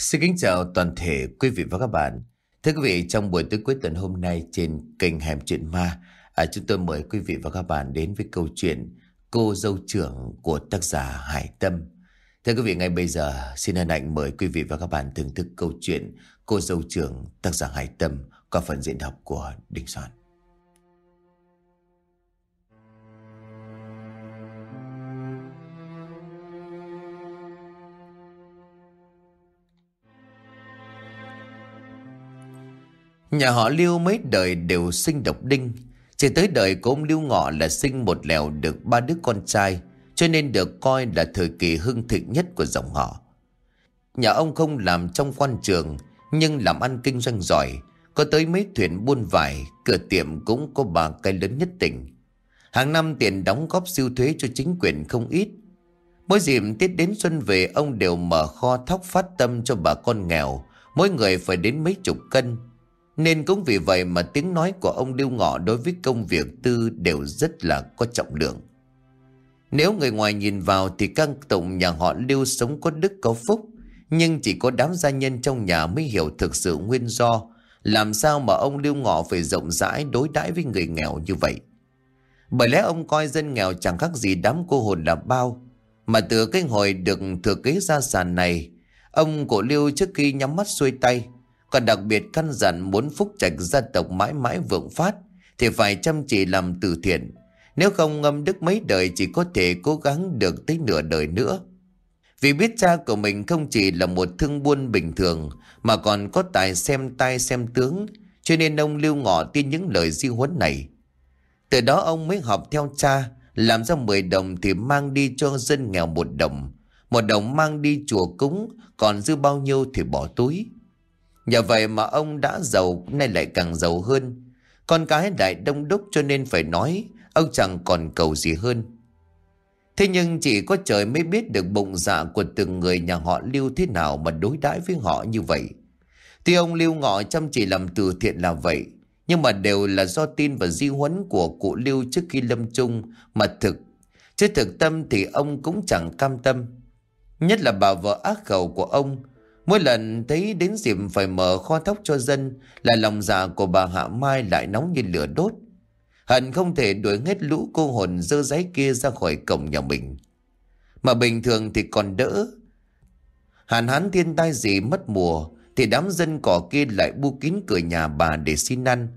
Xin kính chào toàn thể quý vị và các bạn. Thưa quý vị, trong buổi tối cuối tuần hôm nay trên kênh Hẻm Chuyện Ma, à, chúng tôi mời quý vị và các bạn đến với câu chuyện Cô dâu trưởng của tác giả Hải Tâm. Thưa quý vị, ngay bây giờ xin hân hạnh mời quý vị và các bạn thưởng thức câu chuyện Cô dâu trưởng tác giả Hải Tâm qua phần diễn đọc của Đình Soạn. Nhà họ Lưu mấy đời đều sinh độc đinh. Chỉ tới đời của ông Lưu Ngọ là sinh một lèo được ba đứa con trai, cho nên được coi là thời kỳ hưng thịnh nhất của dòng họ. Nhà ông không làm trong quan trường, nhưng làm ăn kinh doanh giỏi. Có tới mấy thuyền buôn vải, cửa tiệm cũng có bà cây lớn nhất tỉnh. Hàng năm tiền đóng góp siêu thuế cho chính quyền không ít. Mỗi dịp Tết đến xuân về ông đều mở kho thóc phát tâm cho bà con nghèo, mỗi người phải đến mấy chục cân. Nên cũng vì vậy mà tiếng nói của ông Lưu Ngọ đối với công việc tư đều rất là có trọng lượng. Nếu người ngoài nhìn vào thì các tụng nhà họ Lưu sống có đức có phúc, nhưng chỉ có đám gia nhân trong nhà mới hiểu thực sự nguyên do, làm sao mà ông Lưu Ngọ phải rộng rãi đối đãi với người nghèo như vậy. Bởi lẽ ông coi dân nghèo chẳng khác gì đám cô hồn là bao, mà từ cái hồi được thừa kế gia sản này, ông cổ Lưu trước khi nhắm mắt xuôi tay, còn đặc biệt căn dặn muốn phúc trạch gia tộc mãi mãi vượng phát, Thì phải chăm chỉ làm từ thiện. Nếu không ngâm đức mấy đời chỉ có thể cố gắng được tới nửa đời nữa. Vì biết cha của mình không chỉ là một thương buôn bình thường, Mà còn có tài xem tai xem tướng, Cho nên ông lưu ngọ tin những lời di huấn này. Từ đó ông mới học theo cha, Làm ra 10 đồng thì mang đi cho dân nghèo một đồng. Một đồng mang đi chùa cúng, Còn dư bao nhiêu thì bỏ túi. Nhờ vậy mà ông đã giàu nay lại càng giàu hơn. Con cái đại đông đúc cho nên phải nói ông chẳng còn cầu gì hơn. Thế nhưng chỉ có trời mới biết được bụng dạ của từng người nhà họ Lưu thế nào mà đối đãi với họ như vậy. Tuy ông Lưu Ngọ chăm chỉ làm từ thiện là vậy, nhưng mà đều là do tin và di huấn của cụ Lưu trước khi lâm chung mà thực. Chứ thực tâm thì ông cũng chẳng cam tâm. Nhất là bà vợ ác khẩu của ông Mỗi lần thấy đến dịp phải mở kho thóc cho dân là lòng dạ của bà Hạ Mai lại nóng như lửa đốt. Hận không thể đuổi hết lũ cô hồn dơ giấy kia ra khỏi cổng nhà mình. Mà bình thường thì còn đỡ. Hạn hán thiên tai gì mất mùa, thì đám dân cỏ kia lại bu kín cửa nhà bà để xin ăn.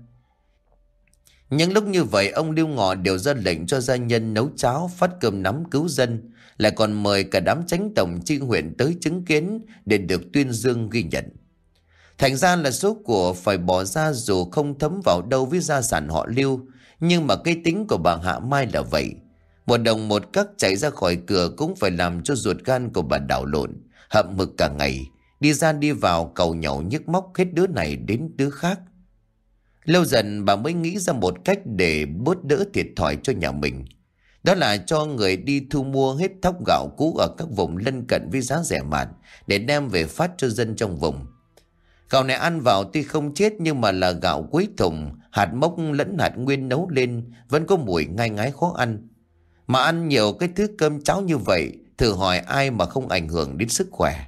Những lúc như vậy, ông Lưu Ngọ đều ra lệnh cho gia nhân nấu cháo, phát cơm nắm cứu dân lại còn mời cả đám tránh tổng chi huyện tới chứng kiến để được tuyên dương ghi nhận. Thành ra là số của phải bỏ ra dù không thấm vào đâu với gia sản họ lưu, nhưng mà cái tính của bà Hạ Mai là vậy. Một đồng một cắc chạy ra khỏi cửa cũng phải làm cho ruột gan của bà đảo lộn, hậm mực cả ngày, đi ra đi vào cầu nhậu nhức móc hết đứa này đến đứa khác. Lâu dần bà mới nghĩ ra một cách để bớt đỡ thiệt thòi cho nhà mình. Đó là cho người đi thu mua hết thóc gạo cũ ở các vùng lân cận với giá rẻ mạt để đem về phát cho dân trong vùng. Gạo này ăn vào tuy không chết nhưng mà là gạo quý thùng, hạt mốc lẫn hạt nguyên nấu lên vẫn có mùi ngai ngái khó ăn. Mà ăn nhiều cái thứ cơm cháo như vậy, thử hỏi ai mà không ảnh hưởng đến sức khỏe.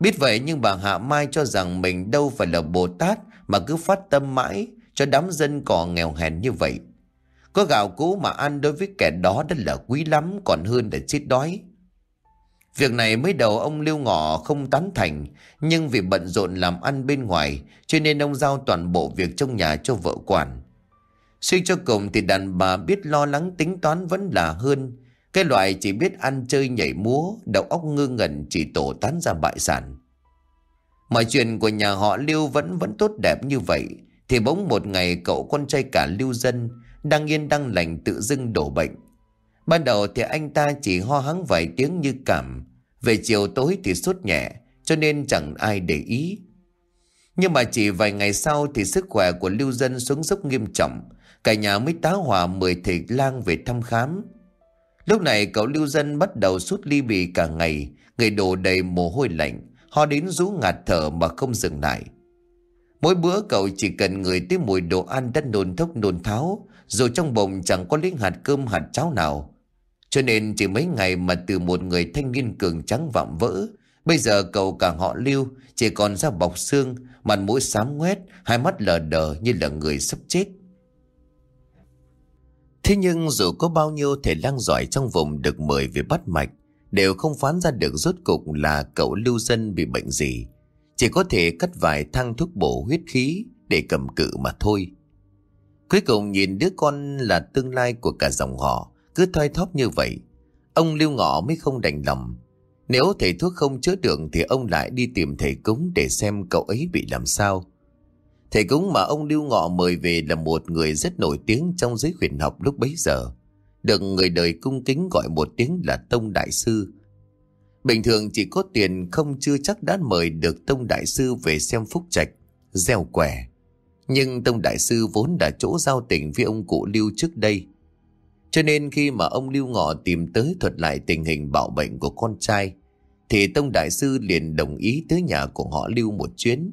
Biết vậy nhưng bà Hạ Mai cho rằng mình đâu phải là Bồ Tát mà cứ phát tâm mãi cho đám dân cỏ nghèo hèn như vậy. Có gạo cũ mà ăn đối với kẻ đó đã là quý lắm còn hơn để chết đói. Việc này mới đầu ông Lưu Ngọ không tán thành, nhưng vì bận rộn làm ăn bên ngoài, cho nên ông giao toàn bộ việc trong nhà cho vợ quản. Suy cho cùng thì đàn bà biết lo lắng tính toán vẫn là hơn. Cái loại chỉ biết ăn chơi nhảy múa, đầu óc ngơ ngẩn chỉ tổ tán ra bại sản. Mọi chuyện của nhà họ Lưu vẫn vẫn tốt đẹp như vậy, thì bỗng một ngày cậu con trai cả Lưu Dân đang yên đang lành tự dưng đổ bệnh. Ban đầu thì anh ta chỉ ho hắng vài tiếng như cảm, về chiều tối thì sốt nhẹ, cho nên chẳng ai để ý. Nhưng mà chỉ vài ngày sau thì sức khỏe của lưu dân xuống dốc nghiêm trọng, cả nhà mới tá hỏa mời thầy lang về thăm khám. Lúc này cậu lưu dân bắt đầu sút ly bì cả ngày, người đổ đầy mồ hôi lạnh, ho đến rú ngạt thở mà không dừng lại. Mỗi bữa cậu chỉ cần người tới mùi đồ ăn đã nôn thốc nôn tháo, dù trong bụng chẳng có lấy hạt cơm hạt cháo nào. Cho nên chỉ mấy ngày mà từ một người thanh niên cường trắng vạm vỡ, Bây giờ cậu cả họ lưu chỉ còn da bọc xương, mặt mũi xám ngoét, hai mắt lờ đờ như là người sắp chết. Thế nhưng dù có bao nhiêu thể lang giỏi trong vùng được mời về bắt mạch, đều không phán ra được rốt cục là cậu lưu dân bị bệnh gì. Chỉ có thể cắt vài thang thuốc bổ huyết khí để cầm cự mà thôi. Cuối cùng nhìn đứa con là tương lai của cả dòng họ, cứ thoi thóp như vậy. Ông lưu ngọ mới không đành lòng. Nếu thầy thuốc không chữa được thì ông lại đi tìm thầy cúng để xem cậu ấy bị làm sao. Thầy cúng mà ông Lưu Ngọ mời về là một người rất nổi tiếng trong giới huyền học lúc bấy giờ. Được người đời cung kính gọi một tiếng là Tông Đại Sư. Bình thường chỉ có tiền không chưa chắc đã mời được Tông Đại Sư về xem phúc trạch, gieo quẻ. Nhưng Tông Đại Sư vốn đã chỗ giao tình với ông cụ Lưu trước đây. Cho nên khi mà ông Lưu Ngọ tìm tới thuật lại tình hình bạo bệnh của con trai, thì Tông Đại Sư liền đồng ý tới nhà của họ Lưu một chuyến.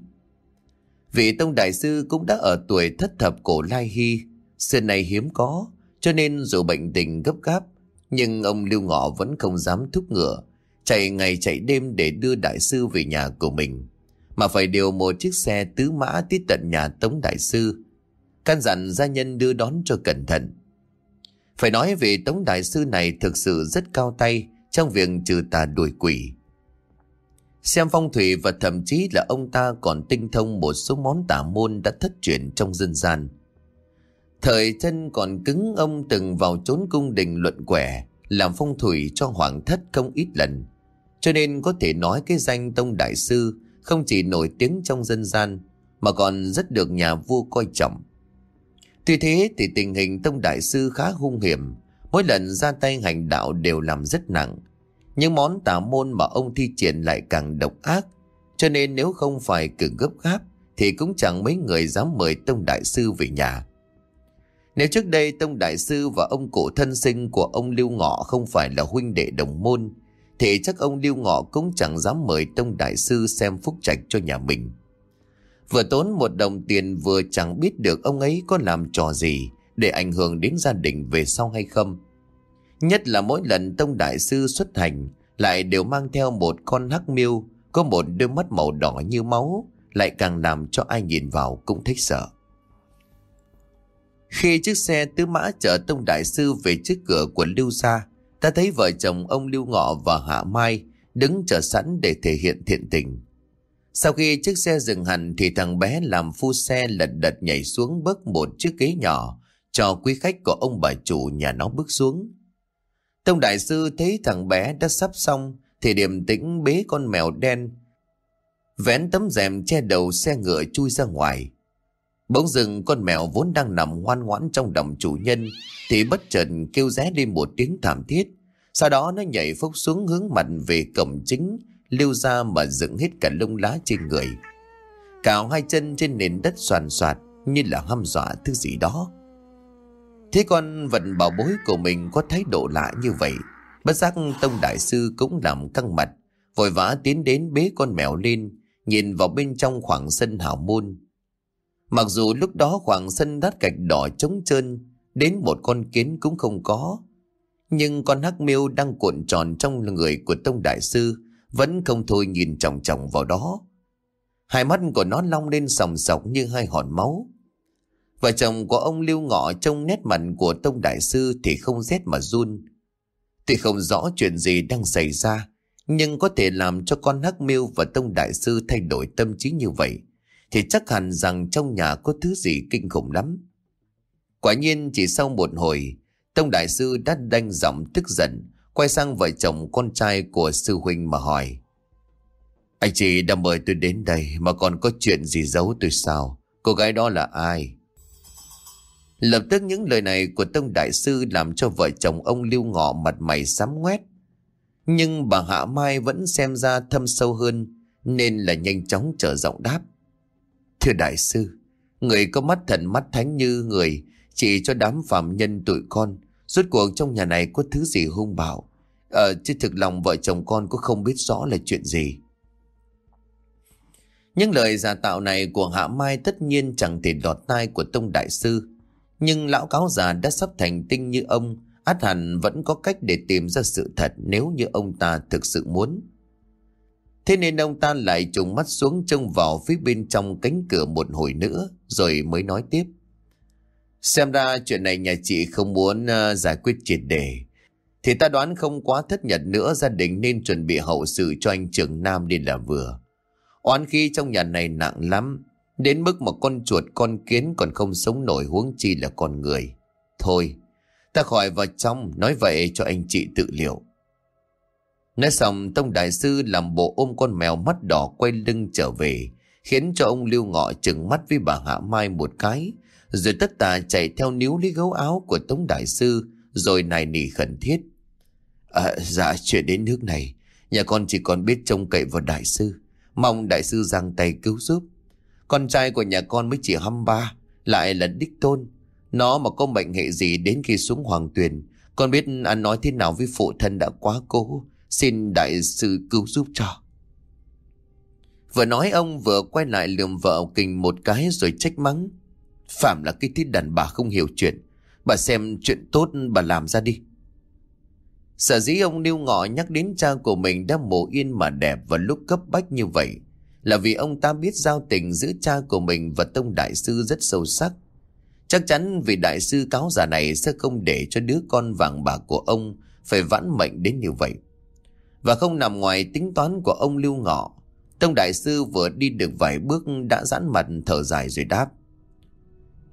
Vị Tông Đại Sư cũng đã ở tuổi thất thập cổ lai hy, xưa này hiếm có, cho nên dù bệnh tình gấp gáp, nhưng ông Lưu Ngọ vẫn không dám thúc ngựa, chạy ngày chạy đêm để đưa Đại Sư về nhà của mình, mà phải điều một chiếc xe tứ mã tới tận nhà Tống Đại Sư, căn dặn gia nhân đưa đón cho cẩn thận. Phải nói về Tống Đại Sư này thực sự rất cao tay trong việc trừ tà đuổi quỷ. Xem phong thủy và thậm chí là ông ta còn tinh thông một số món tả môn đã thất truyền trong dân gian. Thời chân còn cứng ông từng vào trốn cung đình luận quẻ, làm phong thủy cho hoàng thất không ít lần. Cho nên có thể nói cái danh Tông Đại Sư không chỉ nổi tiếng trong dân gian, mà còn rất được nhà vua coi trọng. Tuy thế thì tình hình Tông Đại Sư khá hung hiểm, mỗi lần ra tay hành đạo đều làm rất nặng, những món tà môn mà ông thi triển lại càng độc ác, cho nên nếu không phải cử gấp gáp, thì cũng chẳng mấy người dám mời Tông Đại Sư về nhà. Nếu trước đây Tông Đại Sư và ông cụ thân sinh của ông Lưu Ngọ không phải là huynh đệ đồng môn, thì chắc ông Lưu Ngọ cũng chẳng dám mời Tông Đại Sư xem phúc trạch cho nhà mình. Vừa tốn một đồng tiền vừa chẳng biết được ông ấy có làm trò gì để ảnh hưởng đến gia đình về sau hay không. Nhất là mỗi lần Tông Đại Sư xuất hành lại đều mang theo một con hắc miêu có một đôi mắt màu đỏ như máu lại càng làm cho ai nhìn vào cũng thích sợ. Khi chiếc xe tứ mã chở Tông Đại Sư về trước cửa của Lưu Gia, ta thấy vợ chồng ông Lưu Ngọ và Hạ Mai đứng chờ sẵn để thể hiện thiện tình. Sau khi chiếc xe dừng hẳn thì thằng bé làm phu xe lật đật nhảy xuống bớt một chiếc ghế nhỏ cho quý khách của ông bà chủ nhà nó bước xuống. Tông đại sư thấy thằng bé đã sắp xong thì điềm tĩnh bế con mèo đen, vén tấm rèm che đầu xe ngựa chui ra ngoài. Bỗng dừng con mèo vốn đang nằm ngoan ngoãn trong đồng chủ nhân thì bất chợt kêu ré lên một tiếng thảm thiết. Sau đó nó nhảy phốc xuống hướng mặt về cổng chính lưu ra mà dựng hết cả lông lá trên người. Cào hai chân trên nền đất soàn soạt như là hăm dọa thứ gì đó. Thế con vật bảo bối của mình có thái độ lạ như vậy. Bất giác Tông Đại Sư cũng làm căng mặt, vội vã tiến đến bế con mèo lên, nhìn vào bên trong khoảng sân hào môn. Mặc dù lúc đó khoảng sân đát gạch đỏ trống trơn, đến một con kiến cũng không có. Nhưng con hắc miêu đang cuộn tròn trong người của Tông Đại Sư vẫn không thôi nhìn chòng chòng vào đó. Hai mắt của nó long lên sòng sọc như hai hòn máu. Vợ chồng của ông Lưu Ngọ trong nét mặt của Tông Đại Sư thì không rét mà run. Tuy không rõ chuyện gì đang xảy ra, nhưng có thể làm cho con Hắc Miêu và Tông Đại Sư thay đổi tâm trí như vậy, thì chắc hẳn rằng trong nhà có thứ gì kinh khủng lắm. Quả nhiên chỉ sau một hồi, Tông Đại Sư đã đanh giọng tức giận, quay sang vợ chồng con trai của Sư Huynh mà hỏi. Anh chị đã mời tôi đến đây mà còn có chuyện gì giấu tôi sao? Cô gái đó là ai? Lập tức những lời này của Tông Đại Sư làm cho vợ chồng ông Lưu Ngọ mặt mày sám ngoét. Nhưng bà Hạ Mai vẫn xem ra thâm sâu hơn nên là nhanh chóng trở giọng đáp. Thưa Đại Sư, người có mắt thần mắt thánh như người chỉ cho đám phạm nhân tụi con. Rốt cuộc trong nhà này có thứ gì hung bạo. Ờ, chứ thực lòng vợ chồng con cũng không biết rõ là chuyện gì. Những lời giả tạo này của Hạ Mai tất nhiên chẳng thể lọt tai của Tông Đại Sư. Nhưng lão cáo già đã sắp thành tinh như ông, át hẳn vẫn có cách để tìm ra sự thật nếu như ông ta thực sự muốn. Thế nên ông ta lại trùng mắt xuống trông vào phía bên trong cánh cửa một hồi nữa rồi mới nói tiếp. Xem ra chuyện này nhà chị không muốn uh, giải quyết triệt đề. Thì ta đoán không quá thất nhật nữa gia đình nên chuẩn bị hậu sự cho anh Trường Nam đi là vừa. Oán khí trong nhà này nặng lắm. Đến mức mà con chuột con kiến còn không sống nổi huống chi là con người. Thôi, ta khỏi vào trong nói vậy cho anh chị tự liệu. Nói xong Tông Đại Sư làm bộ ôm con mèo mắt đỏ quay lưng trở về, khiến cho ông Lưu Ngọ trừng mắt với bà Hạ Mai một cái, rồi tất tà chạy theo níu lấy gấu áo của Tống Đại Sư, rồi nài nỉ khẩn thiết. À, dạ chuyện đến nước này, nhà con chỉ còn biết trông cậy vào Đại Sư, mong Đại Sư giang tay cứu giúp. Con trai của nhà con mới chỉ hăm ba, lại là đích tôn. Nó mà có bệnh hệ gì đến khi xuống hoàng tuyền, con biết ăn nói thế nào với phụ thân đã quá cố, Xin đại sư cứu giúp cho. Vừa nói ông vừa quay lại lườm vợ kình một cái rồi trách mắng. Phạm là cái thiết đàn bà không hiểu chuyện. Bà xem chuyện tốt bà làm ra đi. Sở dĩ ông nêu Ngọ nhắc đến cha của mình đã mổ yên mà đẹp vào lúc cấp bách như vậy là vì ông ta biết giao tình giữa cha của mình và Tông Đại Sư rất sâu sắc. Chắc chắn vì Đại Sư cáo già này sẽ không để cho đứa con vàng bạc của ông phải vãn mệnh đến như vậy và không nằm ngoài tính toán của ông Lưu Ngọ. Tông Đại Sư vừa đi được vài bước đã giãn mặt thở dài rồi đáp.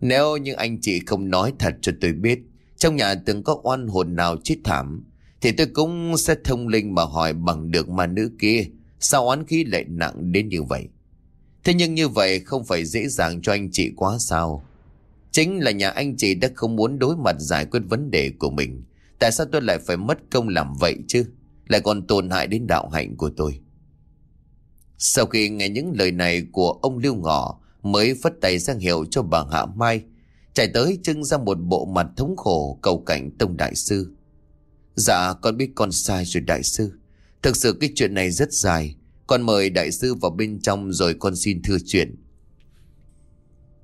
Nếu như anh chị không nói thật cho tôi biết, trong nhà từng có oan hồn nào chết thảm, thì tôi cũng sẽ thông linh mà hỏi bằng được mà nữ kia, sao oán khí lại nặng đến như vậy. Thế nhưng như vậy không phải dễ dàng cho anh chị quá sao. Chính là nhà anh chị đã không muốn đối mặt giải quyết vấn đề của mình. Tại sao tôi lại phải mất công làm vậy chứ? Lại còn tổn hại đến đạo hạnh của tôi. Sau khi nghe những lời này của ông Lưu Ngọ mới phất tay sang hiệu cho bà Hạ Mai, chạy tới trưng ra một bộ mặt thống khổ cầu cảnh Tông Đại Sư. Dạ con biết con sai rồi Đại Sư. Thực sự cái chuyện này rất dài. Con mời Đại Sư vào bên trong rồi con xin thưa chuyện.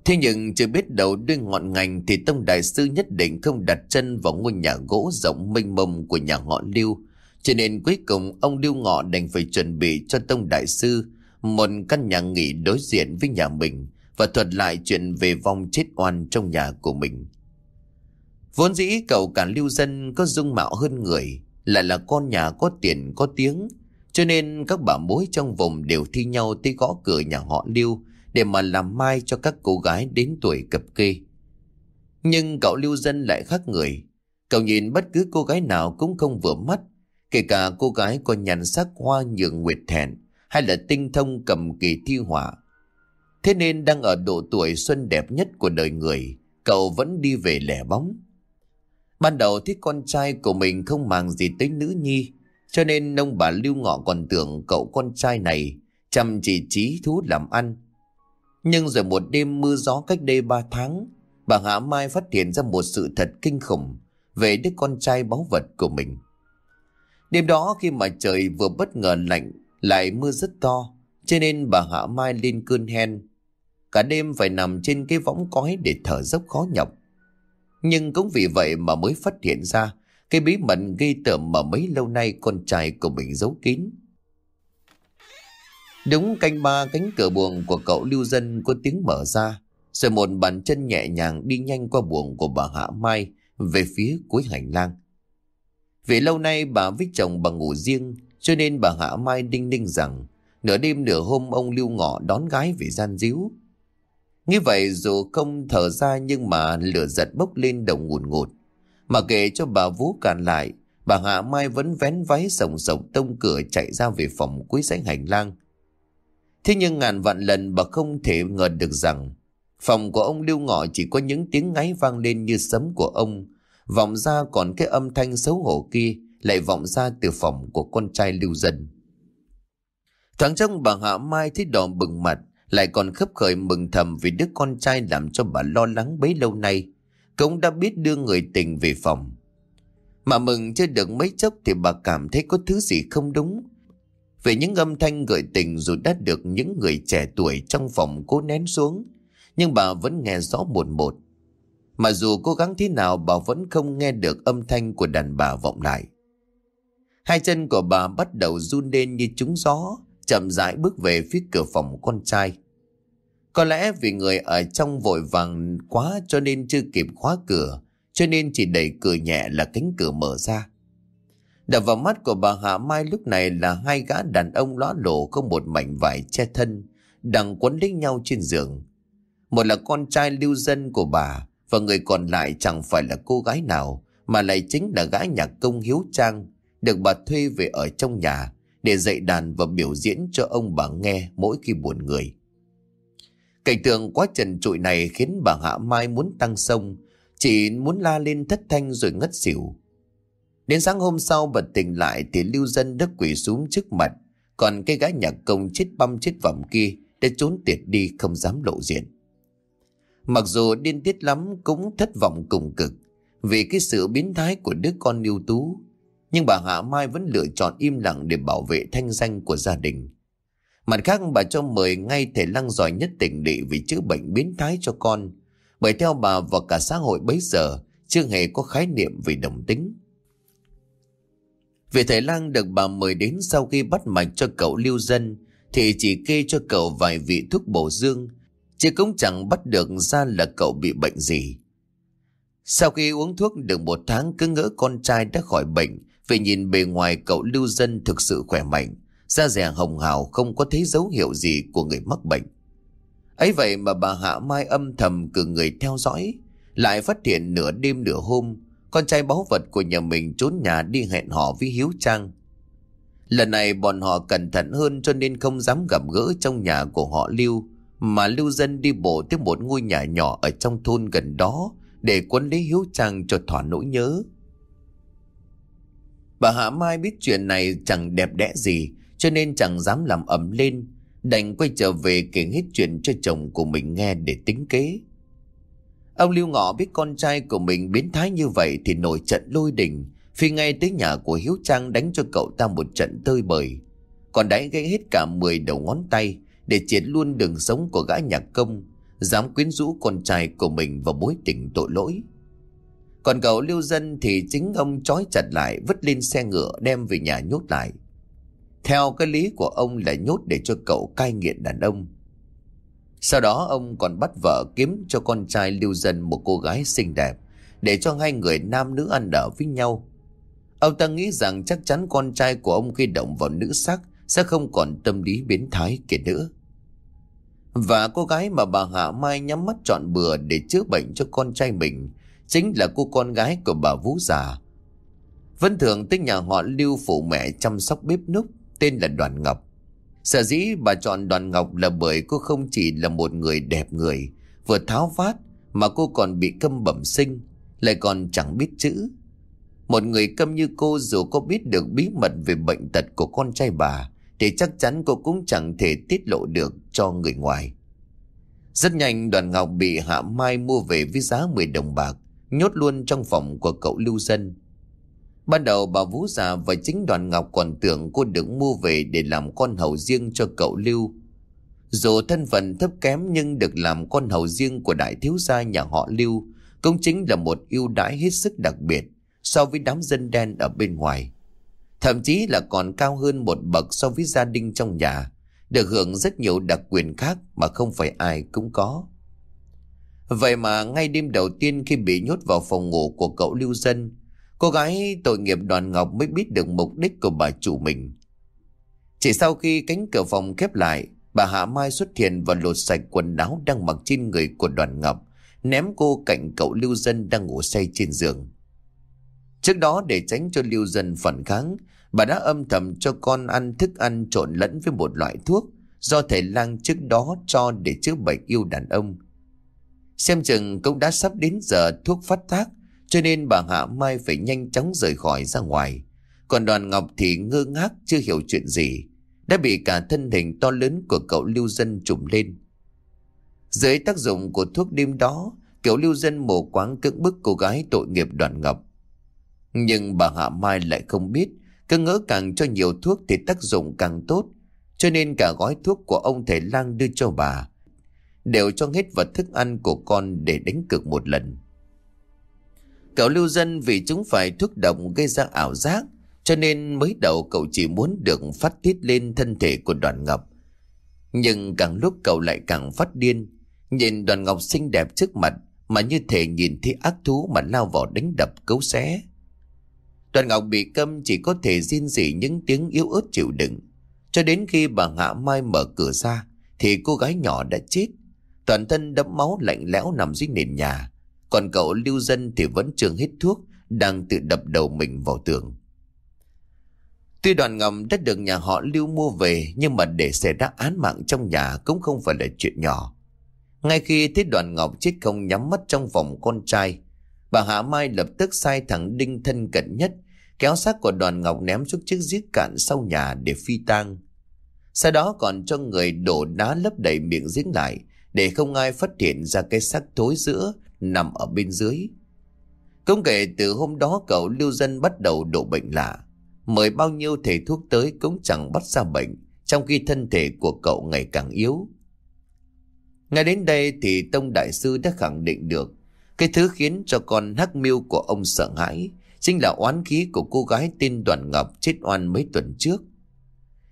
Thế nhưng chưa biết đầu đuôi ngọn ngành thì Tông Đại Sư nhất định không đặt chân vào ngôi nhà gỗ rộng mênh mông của nhà họ Lưu cho nên cuối cùng ông điêu Ngọ đành phải chuẩn bị cho Tông Đại Sư một căn nhà nghỉ đối diện với nhà mình và thuật lại chuyện về vong chết oan trong nhà của mình. Vốn dĩ cậu cả lưu dân có dung mạo hơn người, lại là con nhà có tiền có tiếng, cho nên các bà mối trong vùng đều thi nhau tới gõ cửa nhà họ lưu để mà làm mai cho các cô gái đến tuổi cập kê. Nhưng cậu lưu dân lại khác người, cậu nhìn bất cứ cô gái nào cũng không vừa mắt, Kể cả cô gái có nhàn sắc hoa nhường nguyệt thẹn hay là tinh thông cầm kỳ thi họa. Thế nên đang ở độ tuổi xuân đẹp nhất của đời người, cậu vẫn đi về lẻ bóng. Ban đầu thích con trai của mình không màng gì tới nữ nhi, cho nên ông bà Lưu Ngọ còn tưởng cậu con trai này chăm chỉ trí thú làm ăn. Nhưng rồi một đêm mưa gió cách đây ba tháng, bà Hạ Mai phát hiện ra một sự thật kinh khủng về đứa con trai báu vật của mình. Đêm đó khi mà trời vừa bất ngờ lạnh, lại mưa rất to, cho nên bà Hạ Mai lên cơn hen. Cả đêm phải nằm trên cái võng cói để thở dốc khó nhọc. Nhưng cũng vì vậy mà mới phát hiện ra cái bí mật gây tởm mà mấy lâu nay con trai của mình giấu kín. Đúng canh ba cánh cửa buồng của cậu lưu dân có tiếng mở ra, rồi một bàn chân nhẹ nhàng đi nhanh qua buồng của bà Hạ Mai về phía cuối hành lang. Vì lâu nay bà với chồng bà ngủ riêng Cho nên bà Hạ Mai đinh ninh rằng Nửa đêm nửa hôm ông lưu ngọ đón gái về gian díu. Như vậy dù không thở ra nhưng mà lửa giật bốc lên đầu ngùn ngụt, Mà kể cho bà Vũ cản lại Bà Hạ Mai vẫn vén váy sồng sồng tông cửa chạy ra về phòng cuối sảnh hành lang. Thế nhưng ngàn vạn lần bà không thể ngờ được rằng Phòng của ông Lưu Ngọ chỉ có những tiếng ngáy vang lên như sấm của ông Vọng ra còn cái âm thanh xấu hổ kia lại vọng ra từ phòng của con trai lưu dân. Thoáng trong bà Hạ Mai thấy đỏ bừng mặt, lại còn khấp khởi mừng thầm vì đứa con trai làm cho bà lo lắng bấy lâu nay. Cũng đã biết đưa người tình về phòng. Mà mừng chưa được mấy chốc thì bà cảm thấy có thứ gì không đúng. Về những âm thanh gợi tình dù đã được những người trẻ tuổi trong phòng cố nén xuống, nhưng bà vẫn nghe rõ một một. Mà dù cố gắng thế nào bà vẫn không nghe được âm thanh của đàn bà vọng lại. Hai chân của bà bắt đầu run lên như trúng gió, chậm rãi bước về phía cửa phòng con trai. Có lẽ vì người ở trong vội vàng quá cho nên chưa kịp khóa cửa, cho nên chỉ đẩy cửa nhẹ là cánh cửa mở ra. Đập vào mắt của bà Hạ Mai lúc này là hai gã đàn ông lõa lộ không một mảnh vải che thân, đang quấn lấy nhau trên giường. Một là con trai lưu dân của bà, và người còn lại chẳng phải là cô gái nào, mà lại chính là gã nhạc công hiếu trang, được bà thuê về ở trong nhà để dạy đàn và biểu diễn cho ông bà nghe mỗi khi buồn người. Cảnh tượng quá trần trụi này khiến bà Hạ Mai muốn tăng sông, chỉ muốn la lên thất thanh rồi ngất xỉu. Đến sáng hôm sau bà tỉnh lại thì lưu dân đất quỷ xuống trước mặt, còn cái gái nhạc công chết băm chết vòng kia đã trốn tiệt đi không dám lộ diện. Mặc dù điên tiết lắm cũng thất vọng cùng cực vì cái sự biến thái của đứa con yêu tú. Nhưng bà Hạ Mai vẫn lựa chọn im lặng để bảo vệ thanh danh của gia đình. Mặt khác, bà cho mời ngay thể lăng giỏi nhất tỉnh địa vì chữa bệnh biến thái cho con. Bởi theo bà và cả xã hội bấy giờ, chưa hề có khái niệm về đồng tính. Vị thầy lang được bà mời đến sau khi bắt mạch cho cậu lưu dân, thì chỉ kê cho cậu vài vị thuốc bổ dương chứ cũng chẳng bắt được ra là cậu bị bệnh gì. Sau khi uống thuốc được một tháng cứ ngỡ con trai đã khỏi bệnh vì nhìn bề ngoài cậu lưu dân thực sự khỏe mạnh da rẻ hồng hào không có thấy dấu hiệu gì của người mắc bệnh. ấy vậy mà bà Hạ Mai âm thầm cử người theo dõi lại phát hiện nửa đêm nửa hôm con trai báu vật của nhà mình trốn nhà đi hẹn hò với Hiếu Trang. Lần này bọn họ cẩn thận hơn cho nên không dám gặp gỡ trong nhà của họ Lưu, mà Lưu dân đi bộ tới một ngôi nhà nhỏ ở trong thôn gần đó để quấn lấy Hiếu Trang cho thỏa nỗi nhớ. Bà Hạ Mai biết chuyện này chẳng đẹp đẽ gì cho nên chẳng dám làm ẩm lên, đành quay trở về kể hết chuyện cho chồng của mình nghe để tính kế. Ông Lưu Ngọ biết con trai của mình biến thái như vậy thì nổi trận lôi đình, phi ngay tới nhà của Hiếu Trang đánh cho cậu ta một trận tơi bời. Còn đáy gãy hết cả 10 đầu ngón tay để triệt luôn đường sống của gã nhạc công, dám quyến rũ con trai của mình vào mối tình tội lỗi. Còn cậu Lưu Dân thì chính ông trói chặt lại vứt lên xe ngựa đem về nhà nhốt lại. Theo cái lý của ông là nhốt để cho cậu cai nghiện đàn ông. Sau đó ông còn bắt vợ kiếm cho con trai lưu dân một cô gái xinh đẹp để cho hai người nam nữ ăn ở với nhau. Ông ta nghĩ rằng chắc chắn con trai của ông khi động vào nữ sắc sẽ không còn tâm lý biến thái kia nữa. Và cô gái mà bà Hạ Mai nhắm mắt chọn bừa để chữa bệnh cho con trai mình chính là cô con gái của bà Vũ già. Vẫn thường tới nhà họ lưu phụ mẹ chăm sóc bếp núc tên là Đoàn Ngọc. Sở dĩ bà chọn Đoàn Ngọc là bởi cô không chỉ là một người đẹp người, vừa tháo vát mà cô còn bị câm bẩm sinh, lại còn chẳng biết chữ. Một người câm như cô dù có biết được bí mật về bệnh tật của con trai bà, thì chắc chắn cô cũng chẳng thể tiết lộ được cho người ngoài. Rất nhanh đoàn ngọc bị Hạ Mai mua về với giá 10 đồng bạc, nhốt luôn trong phòng của cậu lưu dân. Ban đầu bà Vũ già và chính đoàn ngọc còn tưởng cô được mua về để làm con hầu riêng cho cậu Lưu. Dù thân phận thấp kém nhưng được làm con hầu riêng của đại thiếu gia nhà họ Lưu cũng chính là một ưu đãi hết sức đặc biệt so với đám dân đen ở bên ngoài. Thậm chí là còn cao hơn một bậc so với gia đình trong nhà, được hưởng rất nhiều đặc quyền khác mà không phải ai cũng có. Vậy mà ngay đêm đầu tiên khi bị nhốt vào phòng ngủ của cậu Lưu Dân, Cô gái tội nghiệp đoàn ngọc mới biết được mục đích của bà chủ mình. Chỉ sau khi cánh cửa phòng khép lại, bà Hạ Mai xuất hiện và lột sạch quần áo đang mặc trên người của đoàn ngọc, ném cô cạnh cậu lưu dân đang ngủ say trên giường. Trước đó để tránh cho lưu dân phản kháng, bà đã âm thầm cho con ăn thức ăn trộn lẫn với một loại thuốc do thầy lang trước đó cho để chữa bệnh yêu đàn ông. Xem chừng cũng đã sắp đến giờ thuốc phát tác cho nên bà Hạ Mai phải nhanh chóng rời khỏi ra ngoài. Còn đoàn Ngọc thì ngơ ngác chưa hiểu chuyện gì. Đã bị cả thân hình to lớn của cậu lưu dân trùm lên. Dưới tác dụng của thuốc đêm đó, kiểu lưu dân mồ quáng cưỡng bức cô gái tội nghiệp đoàn Ngọc. Nhưng bà Hạ Mai lại không biết, cứ ngỡ càng cho nhiều thuốc thì tác dụng càng tốt. Cho nên cả gói thuốc của ông thầy lang đưa cho bà, đều cho hết vào thức ăn của con để đánh cược một lần. Cậu lưu dân vì chúng phải thuốc độc gây ra ảo giác, cho nên mới đầu cậu chỉ muốn được phát tiết lên thân thể của đoàn ngọc. Nhưng càng lúc cậu lại càng phát điên, nhìn đoàn ngọc xinh đẹp trước mặt mà như thể nhìn thấy ác thú mà lao vào đánh đập cấu xé. Đoàn ngọc bị câm chỉ có thể riêng rỉ những tiếng yếu ớt chịu đựng. Cho đến khi bà Hạ Mai mở cửa ra thì cô gái nhỏ đã chết. Toàn thân đẫm máu lạnh lẽo nằm dưới nền nhà. Còn cậu lưu dân thì vẫn trường hết thuốc đang tự đập đầu mình vào tường. Tuy đoàn ngầm đã được nhà họ lưu mua về nhưng mà để xảy ra án mạng trong nhà cũng không phải là chuyện nhỏ. Ngay khi thấy đoàn ngọc chết không nhắm mắt trong vòng con trai, bà Hạ Mai lập tức sai thằng Đinh thân cận nhất kéo xác của đoàn ngọc ném xuống chiếc giếng cạn sau nhà để phi tang. Sau đó còn cho người đổ đá lấp đầy miệng giếng lại để không ai phát hiện ra cái xác thối giữa nằm ở bên dưới. Cũng kể từ hôm đó cậu lưu dân bắt đầu đổ bệnh lạ. Mời bao nhiêu thầy thuốc tới cũng chẳng bắt ra bệnh, trong khi thân thể của cậu ngày càng yếu. Ngay đến đây thì Tông Đại Sư đã khẳng định được cái thứ khiến cho con hắc miêu của ông sợ hãi chính là oán khí của cô gái tên Đoàn Ngọc chết oan mấy tuần trước.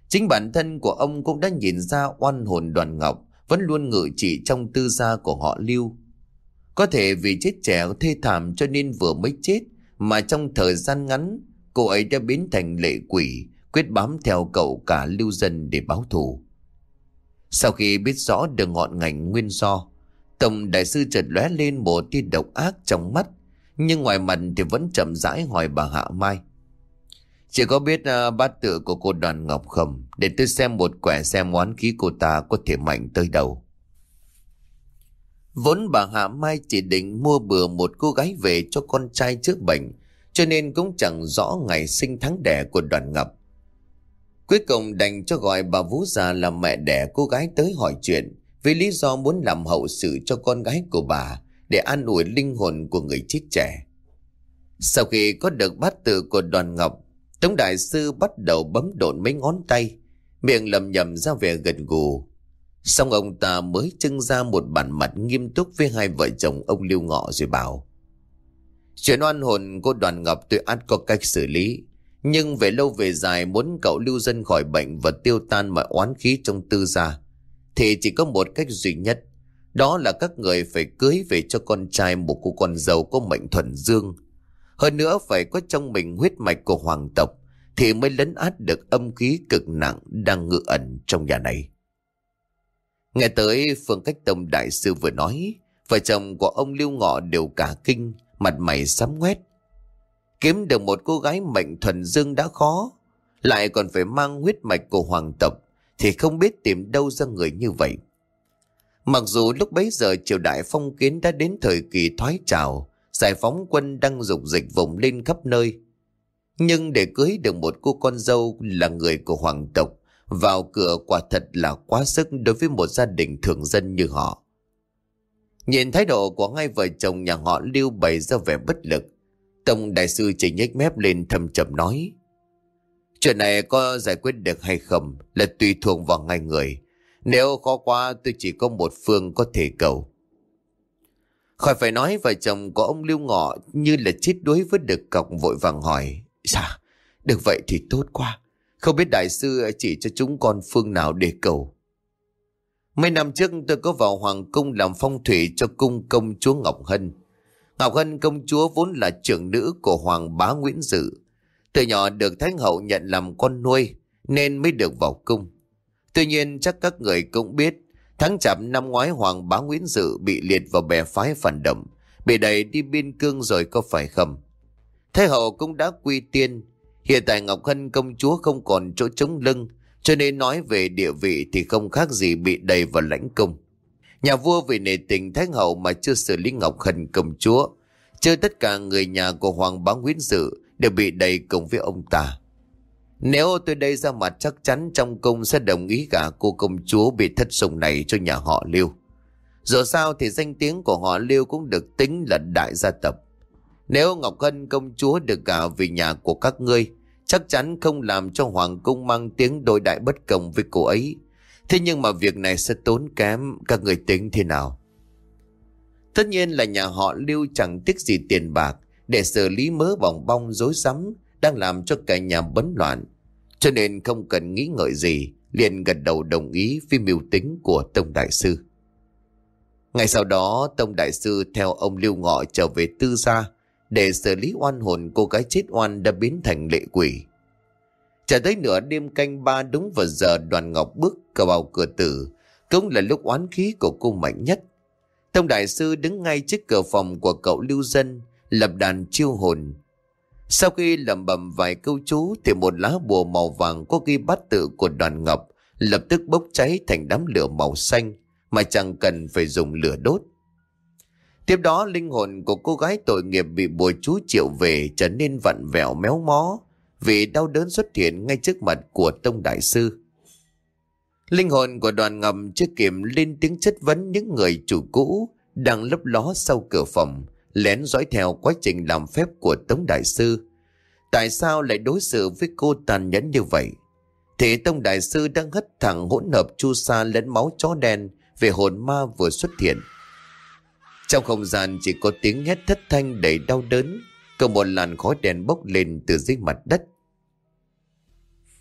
Chính bản thân của ông cũng đã nhìn ra oan hồn Đoàn Ngọc vẫn luôn ngự trị trong tư gia của họ Lưu. Có thể vì chết trẻ thê thảm cho nên vừa mới chết mà trong thời gian ngắn cô ấy đã biến thành lệ quỷ quyết bám theo cậu cả lưu dân để báo thù. Sau khi biết rõ được ngọn ngành nguyên do, Tổng đại sư chợt lóe lên một tia độc ác trong mắt, nhưng ngoài mặt thì vẫn chậm rãi hỏi bà Hạ Mai. Chị có biết uh, bát tự của cô đoàn ngọc không, để tôi xem một quẻ xem oán khí cô ta có thể mạnh tới đâu. Vốn bà Hạ Mai chỉ định mua bừa một cô gái về cho con trai trước bệnh, cho nên cũng chẳng rõ ngày sinh tháng đẻ của đoàn Ngọc. Cuối cùng đành cho gọi bà Vũ già là mẹ đẻ cô gái tới hỏi chuyện, vì lý do muốn làm hậu sự cho con gái của bà để an ủi linh hồn của người chết trẻ. Sau khi có được bát tự của đoàn ngọc, Tống Đại Sư bắt đầu bấm độn mấy ngón tay, miệng lầm nhầm ra vẻ gần gù. Xong ông ta mới trưng ra một bản mặt nghiêm túc với hai vợ chồng ông Lưu Ngọ rồi bảo. Chuyện oan hồn của đoàn ngọc tôi át có cách xử lý. Nhưng về lâu về dài muốn cậu lưu dân khỏi bệnh và tiêu tan mọi oán khí trong tư gia. Thì chỉ có một cách duy nhất. Đó là các người phải cưới về cho con trai một cô con dâu có mệnh thuần dương. Hơn nữa phải có trong mình huyết mạch của hoàng tộc thì mới lấn át được âm khí cực nặng đang ngự ẩn trong nhà này. Nghe tới phương cách tông đại sư vừa nói, vợ chồng của ông Lưu Ngọ đều cả kinh, mặt mày sắm ngoét. Kiếm được một cô gái mệnh thuần dương đã khó, lại còn phải mang huyết mạch của hoàng tộc, thì không biết tìm đâu ra người như vậy. Mặc dù lúc bấy giờ triều đại phong kiến đã đến thời kỳ thoái trào, giải phóng quân đang dục dịch vùng lên khắp nơi. Nhưng để cưới được một cô con dâu là người của hoàng tộc, vào cửa quả thật là quá sức đối với một gia đình thường dân như họ. Nhìn thái độ của hai vợ chồng nhà họ lưu bày ra vẻ bất lực. Tông đại sư chỉ nhếch mép lên thầm chậm nói. Chuyện này có giải quyết được hay không là tùy thuộc vào ngay người. Nếu khó qua tôi chỉ có một phương có thể cầu. Khỏi phải nói vợ chồng của ông Lưu Ngọ như là chết đuối với được cọc vội vàng hỏi. Dạ, được vậy thì tốt quá. Không biết đại sư chỉ cho chúng con phương nào để cầu. Mấy năm trước tôi có vào Hoàng Cung làm phong thủy cho cung công chúa Ngọc Hân. Ngọc Hân công chúa vốn là trưởng nữ của Hoàng bá Nguyễn Dự. Từ nhỏ được Thánh Hậu nhận làm con nuôi nên mới được vào cung. Tuy nhiên chắc các người cũng biết tháng chạp năm ngoái Hoàng bá Nguyễn Dự bị liệt vào bè phái phản động, bị đẩy đi biên cương rồi có phải không? Thái Hậu cũng đã quy tiên, hiện tại Ngọc Hân công chúa không còn chỗ chống lưng, cho nên nói về địa vị thì không khác gì bị đầy vào lãnh công. Nhà vua vì nề tình thái hậu mà chưa xử lý Ngọc Hân công chúa. Chưa tất cả người nhà của Hoàng bá Nguyễn Dự đều bị đầy cùng với ông ta. Nếu tôi đây ra mặt chắc chắn trong cung sẽ đồng ý cả cô công chúa bị thất sủng này cho nhà họ Lưu. Dù sao thì danh tiếng của họ Lưu cũng được tính là đại gia tộc. Nếu Ngọc Hân công chúa được cả vì nhà của các ngươi, chắc chắn không làm cho Hoàng cung mang tiếng đôi đại bất công với cô ấy. Thế nhưng mà việc này sẽ tốn kém, các người tính thế nào? Tất nhiên là nhà họ Lưu chẳng tiếc gì tiền bạc để xử lý mớ bỏng bong rối rắm đang làm cho cả nhà bấn loạn. Cho nên không cần nghĩ ngợi gì, liền gật đầu đồng ý với mưu tính của Tông Đại Sư. Ngay sau đó, Tông Đại Sư theo ông Lưu Ngọ trở về tư gia để xử lý oan hồn cô gái chết oan đã biến thành lệ quỷ. Trở tới nửa đêm canh ba đúng vào giờ đoàn ngọc bước vào cửa tử, cũng là lúc oán khí của cô mạnh nhất. Tông Đại Sư đứng ngay trước cửa phòng của cậu Lưu Dân, lập đàn chiêu hồn. Sau khi lẩm bẩm vài câu chú thì một lá bùa màu vàng có ghi bát tự của đoàn ngọc lập tức bốc cháy thành đám lửa màu xanh mà chẳng cần phải dùng lửa đốt. Tiếp đó linh hồn của cô gái tội nghiệp bị bùa chú triệu về trở nên vặn vẹo méo mó vì đau đớn xuất hiện ngay trước mặt của Tông Đại Sư. Linh hồn của đoàn ngầm chưa kịp lên tiếng chất vấn những người chủ cũ đang lấp ló sau cửa phòng, lén dõi theo quá trình làm phép của Tống Đại Sư. Tại sao lại đối xử với cô tàn nhẫn như vậy? Thì Tông Đại Sư đang hất thẳng hỗn hợp chu sa lẫn máu chó đen về hồn ma vừa xuất hiện. Trong không gian chỉ có tiếng hét thất thanh đầy đau đớn, còn một làn khói đen bốc lên từ dưới mặt đất.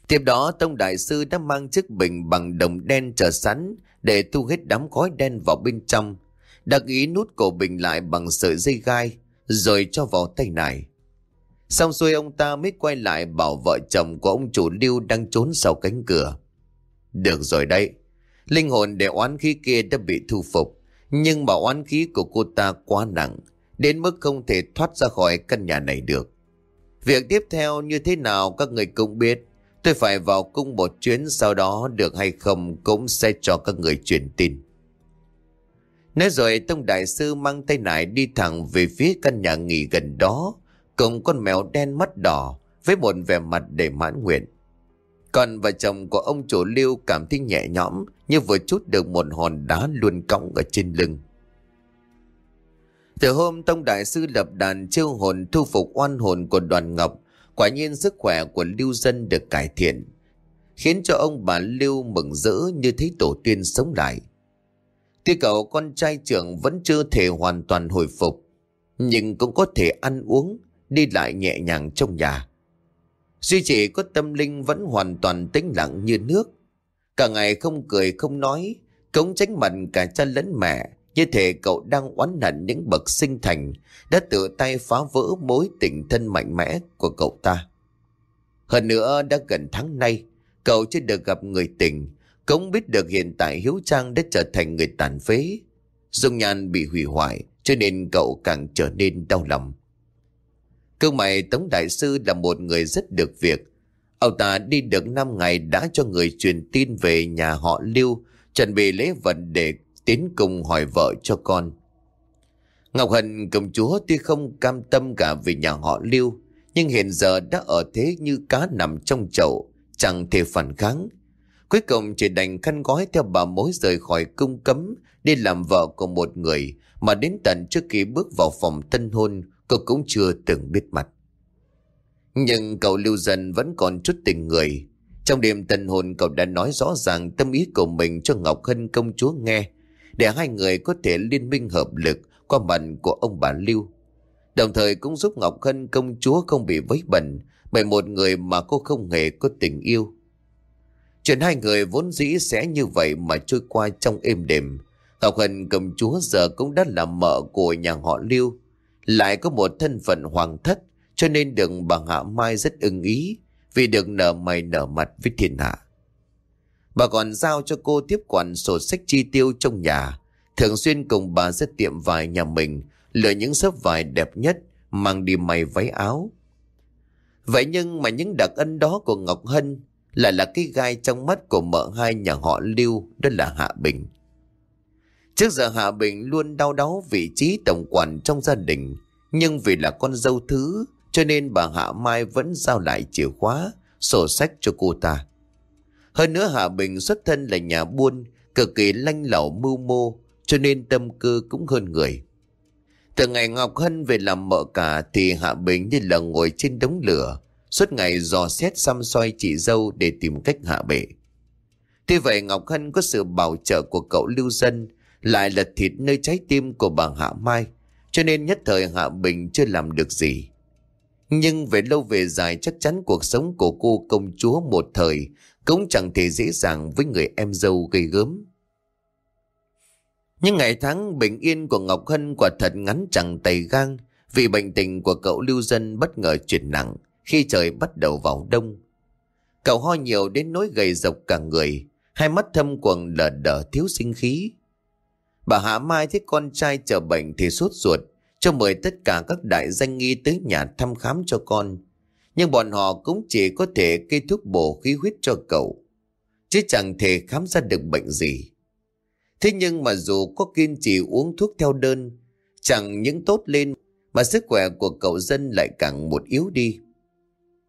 Tiếp đó Tông Đại Sư đã mang chiếc bình bằng đồng đen trở sẵn để thu hết đám khói đen vào bên trong. Đặc ý nút cổ bình lại bằng sợi dây gai rồi cho vào tay này. Xong xuôi ông ta mới quay lại bảo vợ chồng của ông chủ Lưu đang trốn sau cánh cửa. Được rồi đấy, linh hồn để oán khí kia đã bị thu phục. Nhưng mà oán khí của cô ta quá nặng, đến mức không thể thoát ra khỏi căn nhà này được. Việc tiếp theo như thế nào các người cũng biết. Tôi phải vào cung một chuyến sau đó được hay không cũng sẽ cho các người truyền tin. Nói rồi Tông Đại Sư mang tay nải đi thẳng về phía căn nhà nghỉ gần đó, cùng con mèo đen mắt đỏ với một vẻ mặt để mãn nguyện. Còn vợ chồng của ông chủ Lưu cảm thấy nhẹ nhõm như vừa chút được một hòn đá luôn cõng ở trên lưng. Từ hôm Tông Đại Sư lập đàn chiêu hồn thu phục oan hồn của đoàn Ngọc, quả nhiên sức khỏe của Lưu Dân được cải thiện, khiến cho ông bà Lưu mừng rỡ như thấy tổ tiên sống lại. Tuy cậu con trai trưởng vẫn chưa thể hoàn toàn hồi phục, nhưng cũng có thể ăn uống, đi lại nhẹ nhàng trong nhà. Duy chỉ có tâm linh vẫn hoàn toàn tĩnh lặng như nước. Cả ngày không cười không nói, cống tránh mặt cả cha lẫn mẹ, như thể cậu đang oán hận những bậc sinh thành đã tự tay phá vỡ mối tình thân mạnh mẽ của cậu ta. Hơn nữa đã gần tháng nay, cậu chưa được gặp người tình, cũng biết được hiện tại Hiếu Trang đã trở thành người tàn phế. Dung nhan bị hủy hoại, cho nên cậu càng trở nên đau lòng. Cơ mày Tống Đại Sư là một người rất được việc. Ông ta đi được 5 ngày đã cho người truyền tin về nhà họ Lưu, chuẩn bị lễ vật để tiến cùng hỏi vợ cho con. Ngọc Hân công chúa tuy không cam tâm cả vì nhà họ Lưu, nhưng hiện giờ đã ở thế như cá nằm trong chậu, chẳng thể phản kháng. Cuối cùng chỉ đành khăn gói theo bà mối rời khỏi cung cấm, đi làm vợ của một người mà đến tận trước khi bước vào phòng tân hôn, cậu cũng chưa từng biết mặt. Nhưng cậu lưu dân vẫn còn chút tình người. Trong đêm tân hôn, cậu đã nói rõ ràng tâm ý của mình cho Ngọc Hân công chúa nghe, để hai người có thể liên minh hợp lực qua mặt của ông bà Lưu. Đồng thời cũng giúp Ngọc Hân công chúa không bị vấy bẩn bởi một người mà cô không hề có tình yêu. Chuyện hai người vốn dĩ sẽ như vậy mà trôi qua trong êm đềm. Ngọc Hân công chúa giờ cũng đã là mợ của nhà họ Lưu. Lại có một thân phận hoàng thất cho nên đừng bà Hạ Mai rất ưng ý vì được nở mày nở mặt với thiên hạ. Bà còn giao cho cô tiếp quản sổ sách chi tiêu trong nhà, thường xuyên cùng bà rất tiệm vải nhà mình, lựa những sớp vải đẹp nhất, mang đi may váy áo. Vậy nhưng mà những đặc ân đó của Ngọc Hân lại là cái gai trong mắt của mợ hai nhà họ Lưu, đó là Hạ Bình. Trước giờ Hạ Bình luôn đau đáu vị trí tổng quản trong gia đình, nhưng vì là con dâu thứ, cho nên bà Hạ Mai vẫn giao lại chìa khóa, sổ sách cho cô ta. Hơn nữa Hạ Bình xuất thân là nhà buôn, cực kỳ lanh lẩu mưu mô, cho nên tâm cơ cũng hơn người. Từ ngày Ngọc Hân về làm mợ cả thì Hạ Bình như là ngồi trên đống lửa, suốt ngày dò xét xăm soi chị dâu để tìm cách hạ bệ. Tuy vậy Ngọc Hân có sự bảo trợ của cậu lưu dân, lại là thịt nơi trái tim của bà Hạ Mai, cho nên nhất thời Hạ Bình chưa làm được gì. Nhưng về lâu về dài chắc chắn cuộc sống của cô công chúa một thời cũng chẳng thể dễ dàng với người em dâu gây gớm. Những ngày tháng bình yên của Ngọc Hân quả thật ngắn chẳng tay gang vì bệnh tình của cậu lưu dân bất ngờ chuyển nặng khi trời bắt đầu vào đông. Cậu ho nhiều đến nỗi gầy dọc cả người, hai mắt thâm quầng lờ đờ thiếu sinh khí. Bà Hạ Mai thấy con trai chờ bệnh thì sốt ruột, cho mời tất cả các đại danh nghi tới nhà thăm khám cho con. Nhưng bọn họ cũng chỉ có thể kê thuốc bổ khí huyết cho cậu, chứ chẳng thể khám ra được bệnh gì. Thế nhưng mà dù có kiên trì uống thuốc theo đơn, chẳng những tốt lên mà sức khỏe của cậu dân lại càng một yếu đi.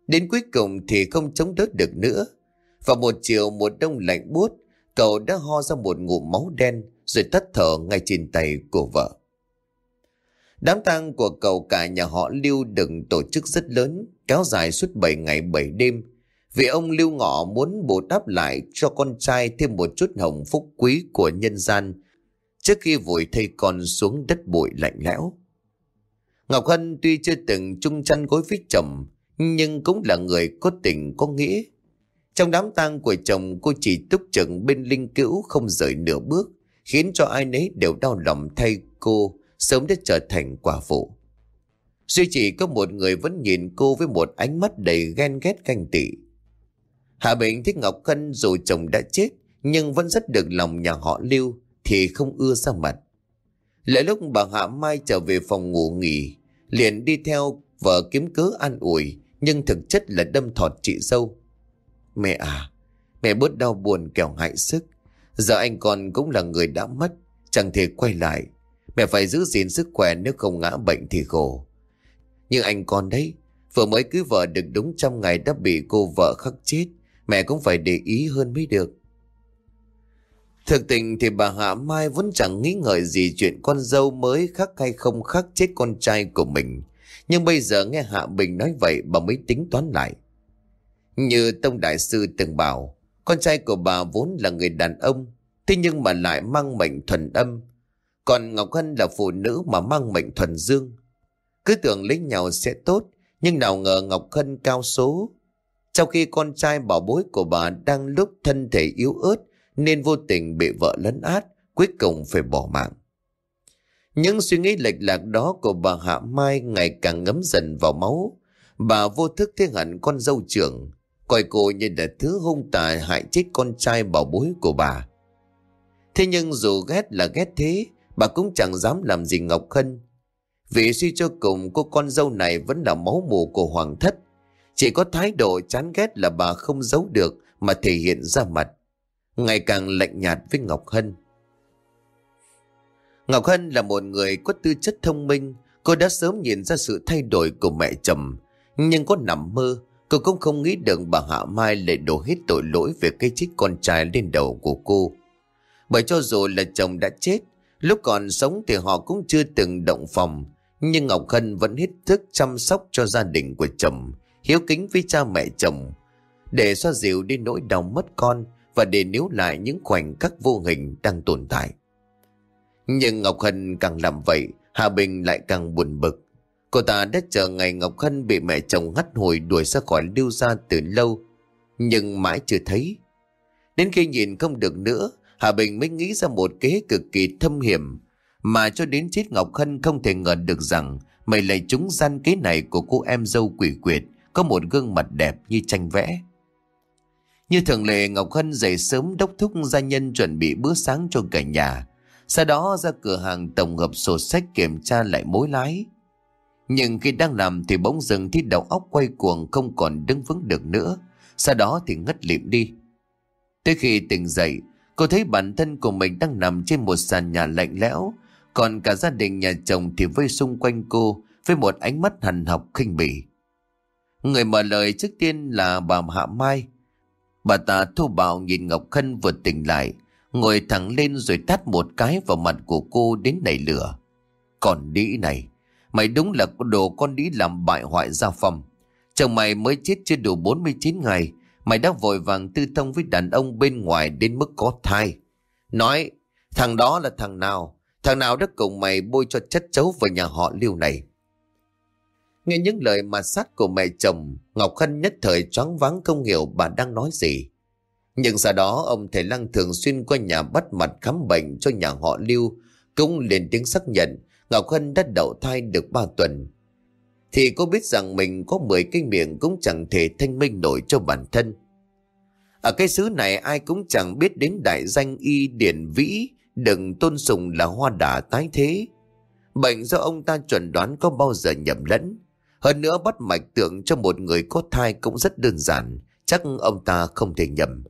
Đến cuối cùng thì không chống đỡ được nữa. Vào một chiều một đông lạnh buốt, cậu đã ho ra một ngụm máu đen rồi tắt thở ngay trên tay của vợ. Đám tang của cậu cả nhà họ Lưu đừng tổ chức rất lớn, kéo dài suốt 7 ngày 7 đêm. Vì ông Lưu Ngọ muốn bù đắp lại cho con trai thêm một chút hồng phúc quý của nhân gian trước khi vùi thây con xuống đất bụi lạnh lẽo. Ngọc Hân tuy chưa từng chung chăn gối với chồng, nhưng cũng là người có tình có nghĩa. Trong đám tang của chồng cô chỉ túc trực bên linh cữu không rời nửa bước, khiến cho ai nấy đều đau lòng thay cô sớm đã trở thành quả phụ. Duy chỉ có một người vẫn nhìn cô với một ánh mắt đầy ghen ghét canh tị. Hạ Bình thích Ngọc Khân dù chồng đã chết nhưng vẫn rất được lòng nhà họ Lưu thì không ưa ra mặt. Lại lúc bà Hạ Mai trở về phòng ngủ nghỉ liền đi theo vợ kiếm cớ an ủi nhưng thực chất là đâm thọt chị dâu. Mẹ à, mẹ bớt đau buồn kẻo hại sức. Giờ anh còn cũng là người đã mất, chẳng thể quay lại. Mẹ phải giữ gìn sức khỏe nếu không ngã bệnh thì khổ. Nhưng anh con đấy, vừa mới cưới vợ được đúng trăm ngày đã bị cô vợ khắc chết. Mẹ cũng phải để ý hơn mới được. Thực tình thì bà Hạ Mai vẫn chẳng nghĩ ngợi gì chuyện con dâu mới khắc hay không khắc chết con trai của mình. Nhưng bây giờ nghe Hạ Bình nói vậy bà mới tính toán lại. Như Tông Đại Sư từng bảo, con trai của bà vốn là người đàn ông, thế nhưng mà lại mang mệnh thuần âm. Còn Ngọc Hân là phụ nữ mà mang mệnh thuần dương. Cứ tưởng lấy nhau sẽ tốt, nhưng nào ngờ Ngọc Hân cao số. Trong khi con trai bảo bối của bà đang lúc thân thể yếu ớt, nên vô tình bị vợ lấn át, cuối cùng phải bỏ mạng. Những suy nghĩ lệch lạc đó của bà Hạ Mai ngày càng ngấm dần vào máu. Bà vô thức thế hẳn con dâu trưởng, coi cô như là thứ hung tà hại chết con trai bảo bối của bà. Thế nhưng dù ghét là ghét thế, bà cũng chẳng dám làm gì Ngọc Hân. Vì suy cho cùng cô con dâu này vẫn là máu mù của hoàng thất. Chỉ có thái độ chán ghét là bà không giấu được mà thể hiện ra mặt. Ngày càng lạnh nhạt với Ngọc Hân. Ngọc Hân là một người có tư chất thông minh, cô đã sớm nhìn ra sự thay đổi của mẹ chồng. Nhưng có nằm mơ, cô cũng không nghĩ được bà Hạ Mai lại đổ hết tội lỗi về cái chết con trai lên đầu của cô. Bởi cho dù là chồng đã chết, lúc còn sống thì họ cũng chưa từng động phòng, nhưng Ngọc Hân vẫn hết thức chăm sóc cho gia đình của chồng, hiếu kính với cha mẹ chồng, để xoa dịu đi nỗi đau mất con và để níu lại những khoảnh khắc vô hình đang tồn tại. Nhưng Ngọc Hân càng làm vậy, Hà Bình lại càng buồn bực. Cô ta đã chờ ngày Ngọc Hân bị mẹ chồng hắt hồi đuổi ra khỏi lưu gia từ lâu, nhưng mãi chưa thấy. Đến khi nhìn không được nữa, Hà Bình mới nghĩ ra một kế cực kỳ thâm hiểm, mà cho đến chết Ngọc Hân không thể ngờ được rằng mày lại trúng gian kế này của cô em dâu quỷ quyệt, có một gương mặt đẹp như tranh vẽ. Như thường lệ Ngọc Hân dậy sớm đốc thúc gia nhân chuẩn bị bữa sáng cho cả nhà. Sau đó ra cửa hàng tổng hợp sổ sách kiểm tra lại mối lái. Nhưng khi đang làm thì bỗng dừng thì đầu óc quay cuồng không còn đứng vững được nữa. Sau đó thì ngất lịm đi. Tới khi tỉnh dậy, cô thấy bản thân của mình đang nằm trên một sàn nhà lạnh lẽo. Còn cả gia đình nhà chồng thì vây xung quanh cô với một ánh mắt hằn học khinh bỉ. Người mở lời trước tiên là bà Hạ Mai. Bà ta thô bạo nhìn Ngọc Khân vừa tỉnh lại, ngồi thẳng lên rồi tát một cái vào mặt của cô đến nảy lửa. Còn đĩ này, mày đúng là đồ con đĩ làm bại hoại gia phẩm. Chồng mày mới chết chưa đủ 49 ngày, mày đã vội vàng tư thông với đàn ông bên ngoài đến mức có thai. Nói, thằng đó là thằng nào? Thằng nào đã cùng mày bôi cho chất chấu vào nhà họ lưu này? Nghe những lời mà sát của mẹ chồng, Ngọc Hân nhất thời choáng váng không hiểu bà đang nói gì. Nhưng sau đó ông thầy Lăng thường xuyên qua nhà bắt mặt khám bệnh cho nhà họ Lưu, cũng lên tiếng xác nhận Ngọc Hân đã đậu thai được 3 tuần. Thì cô biết rằng mình có 10 cái miệng cũng chẳng thể thanh minh nổi cho bản thân. Ở cái xứ này ai cũng chẳng biết đến đại danh y điển vĩ, đừng tôn sùng là hoa đà tái thế. Bệnh do ông ta chuẩn đoán có bao giờ nhầm lẫn. Hơn nữa bắt mạch tượng cho một người có thai cũng rất đơn giản, chắc ông ta không thể nhầm.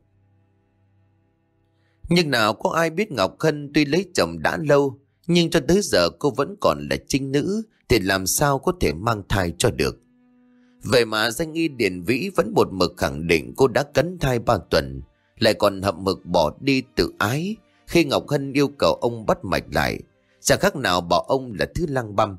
Nhưng nào có ai biết Ngọc Hân tuy lấy chồng đã lâu, nhưng cho tới giờ cô vẫn còn là trinh nữ, thì làm sao có thể mang thai cho được. Vậy mà danh y Điền Vĩ vẫn một mực khẳng định cô đã cấn thai ba tuần, lại còn hậm mực bỏ đi tự ái khi Ngọc Hân yêu cầu ông bắt mạch lại, chẳng khác nào bảo ông là thứ lăng băm.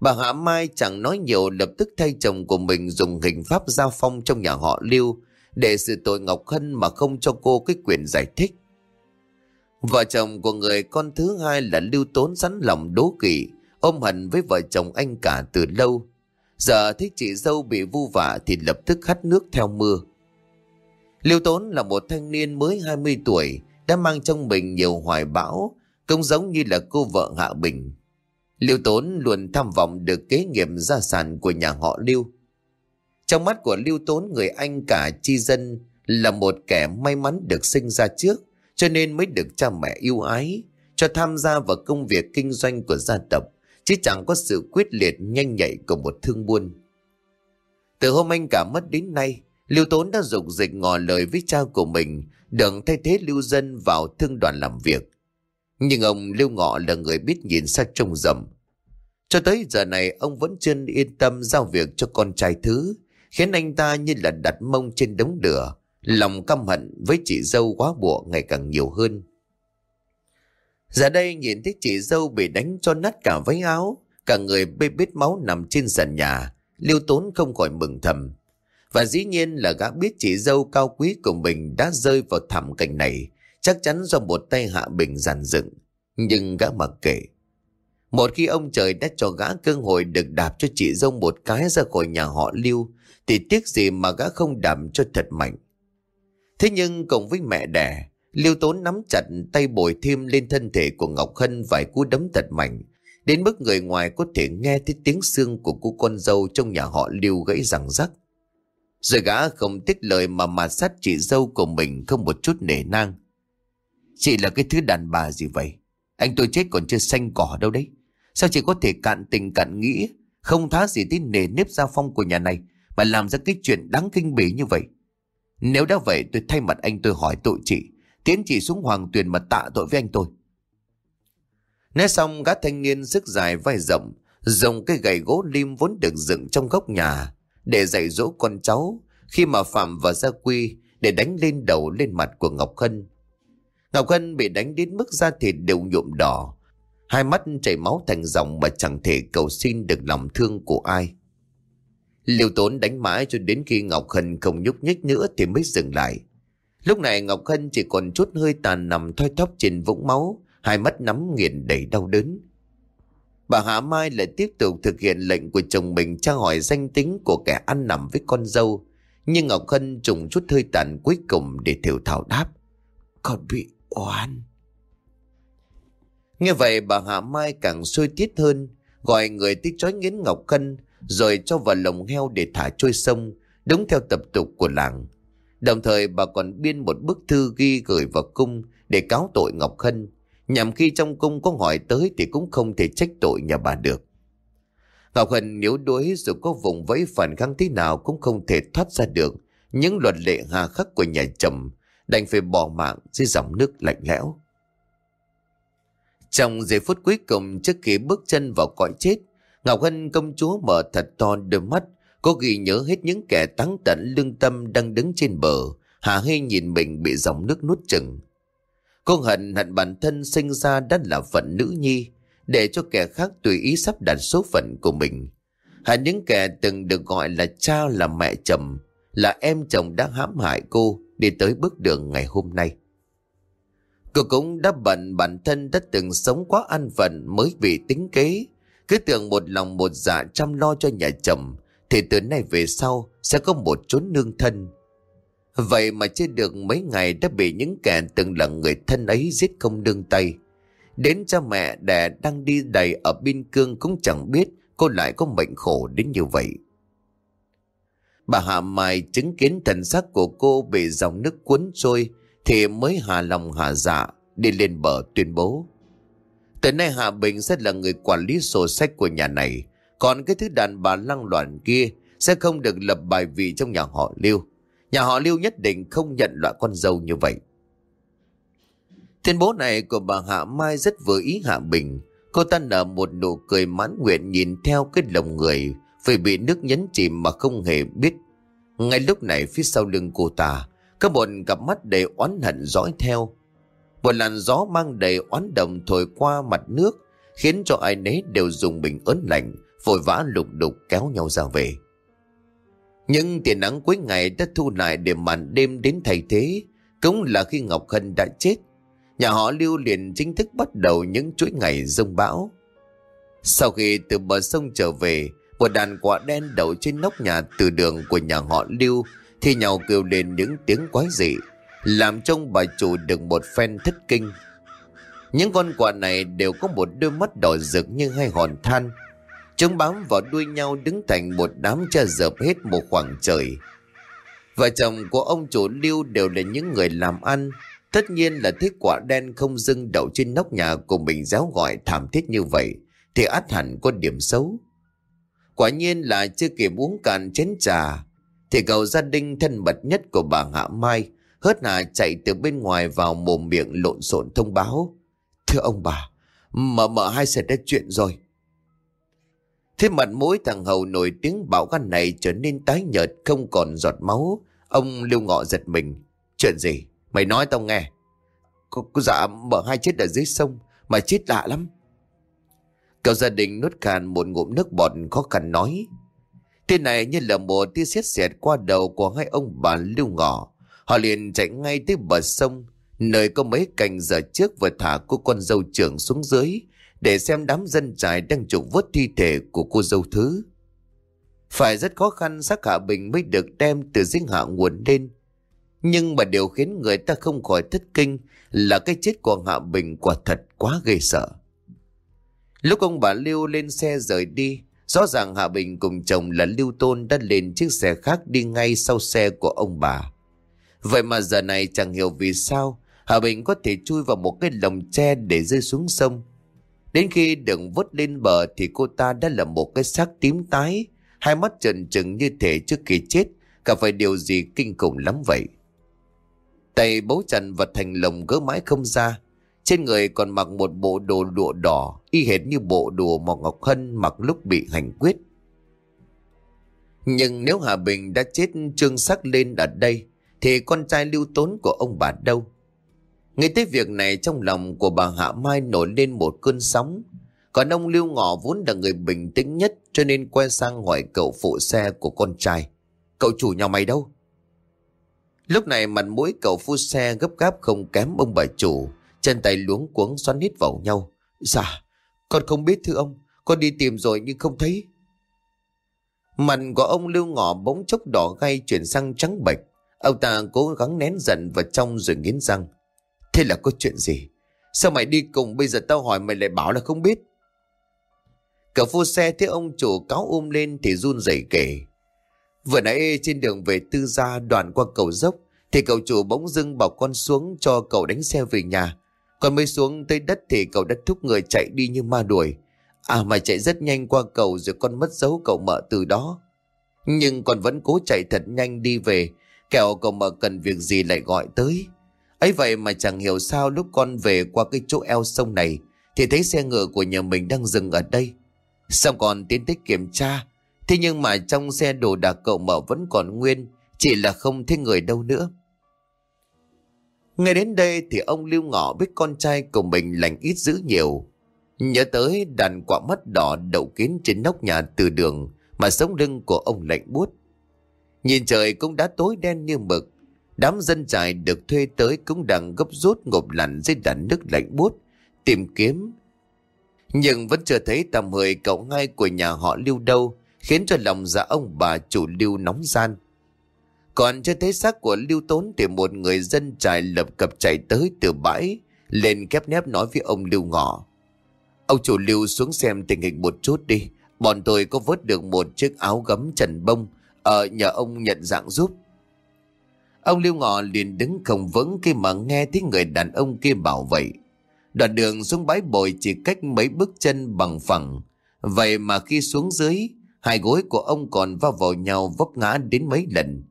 Bà Hạ Mai chẳng nói nhiều lập tức thay chồng của mình dùng hình pháp giao phong trong nhà họ Lưu để sự tội Ngọc Hân mà không cho cô cái quyền giải thích. Vợ chồng của người con thứ hai là Lưu Tốn sẵn lòng đố kỵ, ôm hận với vợ chồng anh cả từ lâu. Giờ thấy chị dâu bị vu vạ thì lập tức hắt nước theo mưa. Lưu Tốn là một thanh niên mới 20 tuổi, đã mang trong mình nhiều hoài bão, cũng giống như là cô vợ Hạ Bình. Lưu Tốn luôn tham vọng được kế nghiệp gia sản của nhà họ Lưu. Trong mắt của Lưu Tốn người anh cả chi dân là một kẻ may mắn được sinh ra trước, cho nên mới được cha mẹ yêu ái, cho tham gia vào công việc kinh doanh của gia tộc, chứ chẳng có sự quyết liệt nhanh nhạy của một thương buôn. Từ hôm anh cả mất đến nay, Lưu Tốn đã dục dịch ngỏ lời với cha của mình, đừng thay thế Lưu Dân vào thương đoàn làm việc. Nhưng ông Lưu Ngọ là người biết nhìn xa trông rầm. Cho tới giờ này ông vẫn chưa yên tâm giao việc cho con trai thứ, khiến anh ta như là đặt mông trên đống lửa, lòng căm hận với chị dâu quá bụa ngày càng nhiều hơn. Giờ đây nhìn thấy chị dâu bị đánh cho nát cả váy áo, cả người bê bết máu nằm trên sàn nhà, liêu Tốn không khỏi mừng thầm. Và dĩ nhiên là gã biết chị dâu cao quý của mình đã rơi vào thảm cảnh này, chắc chắn do một tay hạ bình giàn dựng. Nhưng gã mặc kệ. Một khi ông trời đã cho gã cơ hội được đạp cho chị dâu một cái ra khỏi nhà họ lưu, thì tiếc gì mà gã không đảm cho thật mạnh. Thế nhưng cùng với mẹ đẻ, Liêu Tốn nắm chặt tay bồi thêm lên thân thể của Ngọc Hân vài cú đấm thật mạnh, đến mức người ngoài có thể nghe thấy tiếng xương của cô con dâu trong nhà họ Liêu gãy răng rắc. Rồi gã không tiếc lời mà mà sát chị dâu của mình không một chút nể nang. Chị là cái thứ đàn bà gì vậy? Anh tôi chết còn chưa xanh cỏ đâu đấy. Sao chị có thể cạn tình cạn nghĩ, không thá gì tới nề nếp gia phong của nhà này, mà làm ra cái chuyện đáng kinh bỉ như vậy? Nếu đã vậy tôi thay mặt anh tôi hỏi tội chị, tiến chị xuống hoàng tuyền mà tạ tội với anh tôi. Nói xong gã thanh niên sức dài vai rộng, dùng cái gậy gỗ lim vốn được dựng trong góc nhà để dạy dỗ con cháu khi mà Phạm và Gia Quy để đánh lên đầu lên mặt của Ngọc Khân Ngọc Khân bị đánh đến mức da thịt đều nhuộm đỏ, hai mắt chảy máu thành dòng mà chẳng thể cầu xin được lòng thương của ai. Liêu Tốn đánh mãi cho đến khi Ngọc Hân không nhúc nhích nữa thì mới dừng lại. Lúc này Ngọc Hân chỉ còn chút hơi tàn nằm thoi thóp trên vũng máu, hai mắt nắm nghiền đầy đau đớn. Bà Hạ Mai lại tiếp tục thực hiện lệnh của chồng mình tra hỏi danh tính của kẻ ăn nằm với con dâu. Nhưng Ngọc Hân trùng chút hơi tàn cuối cùng để thiểu thảo đáp. Con bị oan. Nghe vậy bà Hạ Mai càng sôi tiết hơn, gọi người tích chói nghiến Ngọc Hân rồi cho vào lồng heo để thả trôi sông, đúng theo tập tục của làng. Đồng thời bà còn biên một bức thư ghi gửi vào cung để cáo tội Ngọc Khân, nhằm khi trong cung có hỏi tới thì cũng không thể trách tội nhà bà được. Ngọc Hân nếu đuối dù có vùng vẫy phản kháng thế nào cũng không thể thoát ra được những luật lệ hà khắc của nhà chồng, đành phải bỏ mạng dưới dòng nước lạnh lẽo. Trong giây phút cuối cùng trước khi bước chân vào cõi chết, Ngọc Hân công chúa mở thật to đôi mắt, cô ghi nhớ hết những kẻ táng tận lương tâm đang đứng trên bờ, hà hê nhìn mình bị dòng nước nuốt chừng. Cô hận hận bản thân sinh ra đã là phận nữ nhi, để cho kẻ khác tùy ý sắp đặt số phận của mình. Hẳn những kẻ từng được gọi là cha là mẹ chồng, là em chồng đã hãm hại cô đi tới bước đường ngày hôm nay. Cô cũng đã bận bản thân đã từng sống quá an phận mới bị tính kế, cứ tưởng một lòng một dạ chăm lo cho nhà chồng, Thì từ nay về sau Sẽ có một chốn nương thân. Vậy mà chưa được mấy ngày Đã bị những kẻ từng là người thân ấy Giết không đương tay. Đến cha mẹ đẻ đang đi đầy Ở biên cương cũng chẳng biết Cô lại có mệnh khổ đến như vậy. Bà Hạ Mai chứng kiến thần sắc của cô bị dòng nước cuốn trôi, thì mới hà lòng hà dạ đi lên bờ tuyên bố. Từ nay Hạ Bình sẽ là người quản lý sổ sách của nhà này, còn cái thứ đàn bà lăng loạn kia sẽ không được lập bài vị trong nhà họ Lưu. Nhà họ Lưu nhất định không nhận loại con dâu như vậy. Tuyên bố này của bà Hạ Mai rất vừa ý Hạ Bình. Cô ta nở một nụ cười mãn nguyện nhìn theo cái lồng người phải bị nước nhấn chìm mà không hề biết. Ngay lúc này phía sau lưng cô ta, có một cặp mắt đầy oán hận dõi theo. Một làn gió mang đầy oán đồng thổi qua mặt nước, khiến cho ai nấy đều dùng bình ớn lạnh, vội vã lục đục kéo nhau ra về. Nhưng tiền nắng cuối ngày đã thu lại để màn đêm đến thay thế, cũng là khi Ngọc Hân đã chết. Nhà họ Lưu liền chính thức bắt đầu những chuỗi ngày rông bão. Sau khi từ bờ sông trở về, một đàn quả đen đậu trên nóc nhà từ đường của nhà họ Lưu thì nhau kêu lên những tiếng quái dị, làm trông bà chủ được một phen thất kinh. Những con quạ này đều có một đôi mắt đỏ rực như hai hòn than. Chúng bám vào đuôi nhau đứng thành một đám che dợp hết một khoảng trời. Vợ chồng của ông chủ Lưu đều là những người làm ăn. Tất nhiên là thích quả đen không dưng đậu trên nóc nhà của mình giáo gọi thảm thiết như vậy. Thì át hẳn có điểm xấu. Quả nhiên là chưa kịp uống cạn chén trà, Thì cậu gia đình thân mật nhất của bà Hạ Mai Hớt hà chạy từ bên ngoài vào mồm miệng lộn xộn thông báo Thưa ông bà Mợ mợ hai xảy ra chuyện rồi Thế mặt mũi thằng Hầu nổi tiếng bảo gan này trở nên tái nhợt không còn giọt máu. Ông lưu ngọ giật mình. Chuyện gì? Mày nói tao nghe. Cô, cô dạ mợ hai chết ở dưới sông mà chết lạ lắm. Cậu gia đình nuốt khàn một ngụm nước bọt khó khăn nói. tên này như là một tia xét xẹt qua đầu của hai ông bà lưu ngọ. Họ liền chạy ngay tới bờ sông, nơi có mấy cành giờ trước vừa thả cô con dâu trưởng xuống dưới, để xem đám dân trại đang trục vớt thi thể của cô dâu thứ. Phải rất khó khăn xác hạ bình mới được đem từ dưới hạ nguồn lên. Nhưng mà điều khiến người ta không khỏi thất kinh là cái chết của Hạ Bình quả thật quá ghê sợ. Lúc ông bà Lưu lên xe rời đi, rõ ràng Hạ Bình cùng chồng là Lưu Tôn đã lên chiếc xe khác đi ngay sau xe của ông bà. Vậy mà giờ này chẳng hiểu vì sao Hà Bình có thể chui vào một cái lồng tre để rơi xuống sông. Đến khi đừng vớt lên bờ thì cô ta đã là một cái xác tím tái, hai mắt trần trừng như thể trước khi chết, cả phải điều gì kinh khủng lắm vậy. Tay bấu chặt và thành lồng gỡ mãi không ra, trên người còn mặc một bộ đồ lụa đỏ, y hệt như bộ đồ mà Ngọc Hân mặc lúc bị hành quyết. Nhưng nếu Hà Bình đã chết trương sắc lên ở đây, thì con trai lưu tốn của ông bà đâu? Nghe tới việc này trong lòng của bà Hạ Mai nổi lên một cơn sóng. Còn ông Lưu Ngọ vốn là người bình tĩnh nhất cho nên quay sang hỏi cậu phụ xe của con trai. Cậu chủ nhà mày đâu? Lúc này mặt mũi cậu phu xe gấp gáp không kém ông bà chủ. Chân tay luống cuống xoắn hít vào nhau. Dạ, con không biết thưa ông. Con đi tìm rồi nhưng không thấy. Mặt của ông lưu ngọ bỗng chốc đỏ gay chuyển sang trắng bệch. Ông ta cố gắng nén giận vào trong rồi nghiến răng. Thế là có chuyện gì? Sao mày đi cùng bây giờ tao hỏi mày lại bảo là không biết? Cậu phu xe thấy ông chủ cáo ôm lên thì run rẩy kể. Vừa nãy trên đường về tư gia đoàn qua cầu dốc, thì cậu chủ bỗng dưng bảo con xuống cho cậu đánh xe về nhà. Còn mới xuống tới đất thì cậu đã thúc người chạy đi như ma đuổi. À mà chạy rất nhanh qua cầu rồi con mất dấu cậu mợ từ đó. Nhưng con vẫn cố chạy thật nhanh đi về. Kẻo cậu mà cần việc gì lại gọi tới. ấy vậy mà chẳng hiểu sao lúc con về qua cái chỗ eo sông này, thì thấy xe ngựa của nhà mình đang dừng ở đây. Xong còn tiến tích kiểm tra. Thế nhưng mà trong xe đồ đạc cậu mở vẫn còn nguyên. Chỉ là không thấy người đâu nữa. Ngay đến đây thì ông Lưu Ngọ biết con trai của mình lành ít dữ nhiều. Nhớ tới đàn quả mắt đỏ đậu kín trên nóc nhà từ đường mà sống lưng của ông lạnh buốt. Nhìn trời cũng đã tối đen như mực. Đám dân trại được thuê tới cũng đang gấp rút ngộp lặn dưới đàn nước lạnh buốt tìm kiếm. Nhưng vẫn chưa thấy tầm hơi cậu ngay của nhà họ lưu đâu, khiến cho lòng dạ ông bà chủ lưu nóng gian. Còn chưa thấy xác của lưu tốn thì một người dân trải lập cập chạy tới từ bãi, lên kép nép nói với ông lưu ngọ. Ông chủ lưu xuống xem tình hình một chút đi, bọn tôi có vớt được một chiếc áo gấm trần bông, ở nhờ ông nhận dạng giúp. Ông lưu ngọ liền đứng không vững khi mà nghe thấy người đàn ông kia bảo vậy. Đoạn đường xuống bãi bồi chỉ cách mấy bước chân bằng phẳng. Vậy mà khi xuống dưới, hai gối của ông còn va vào nhau vấp ngã đến mấy lần.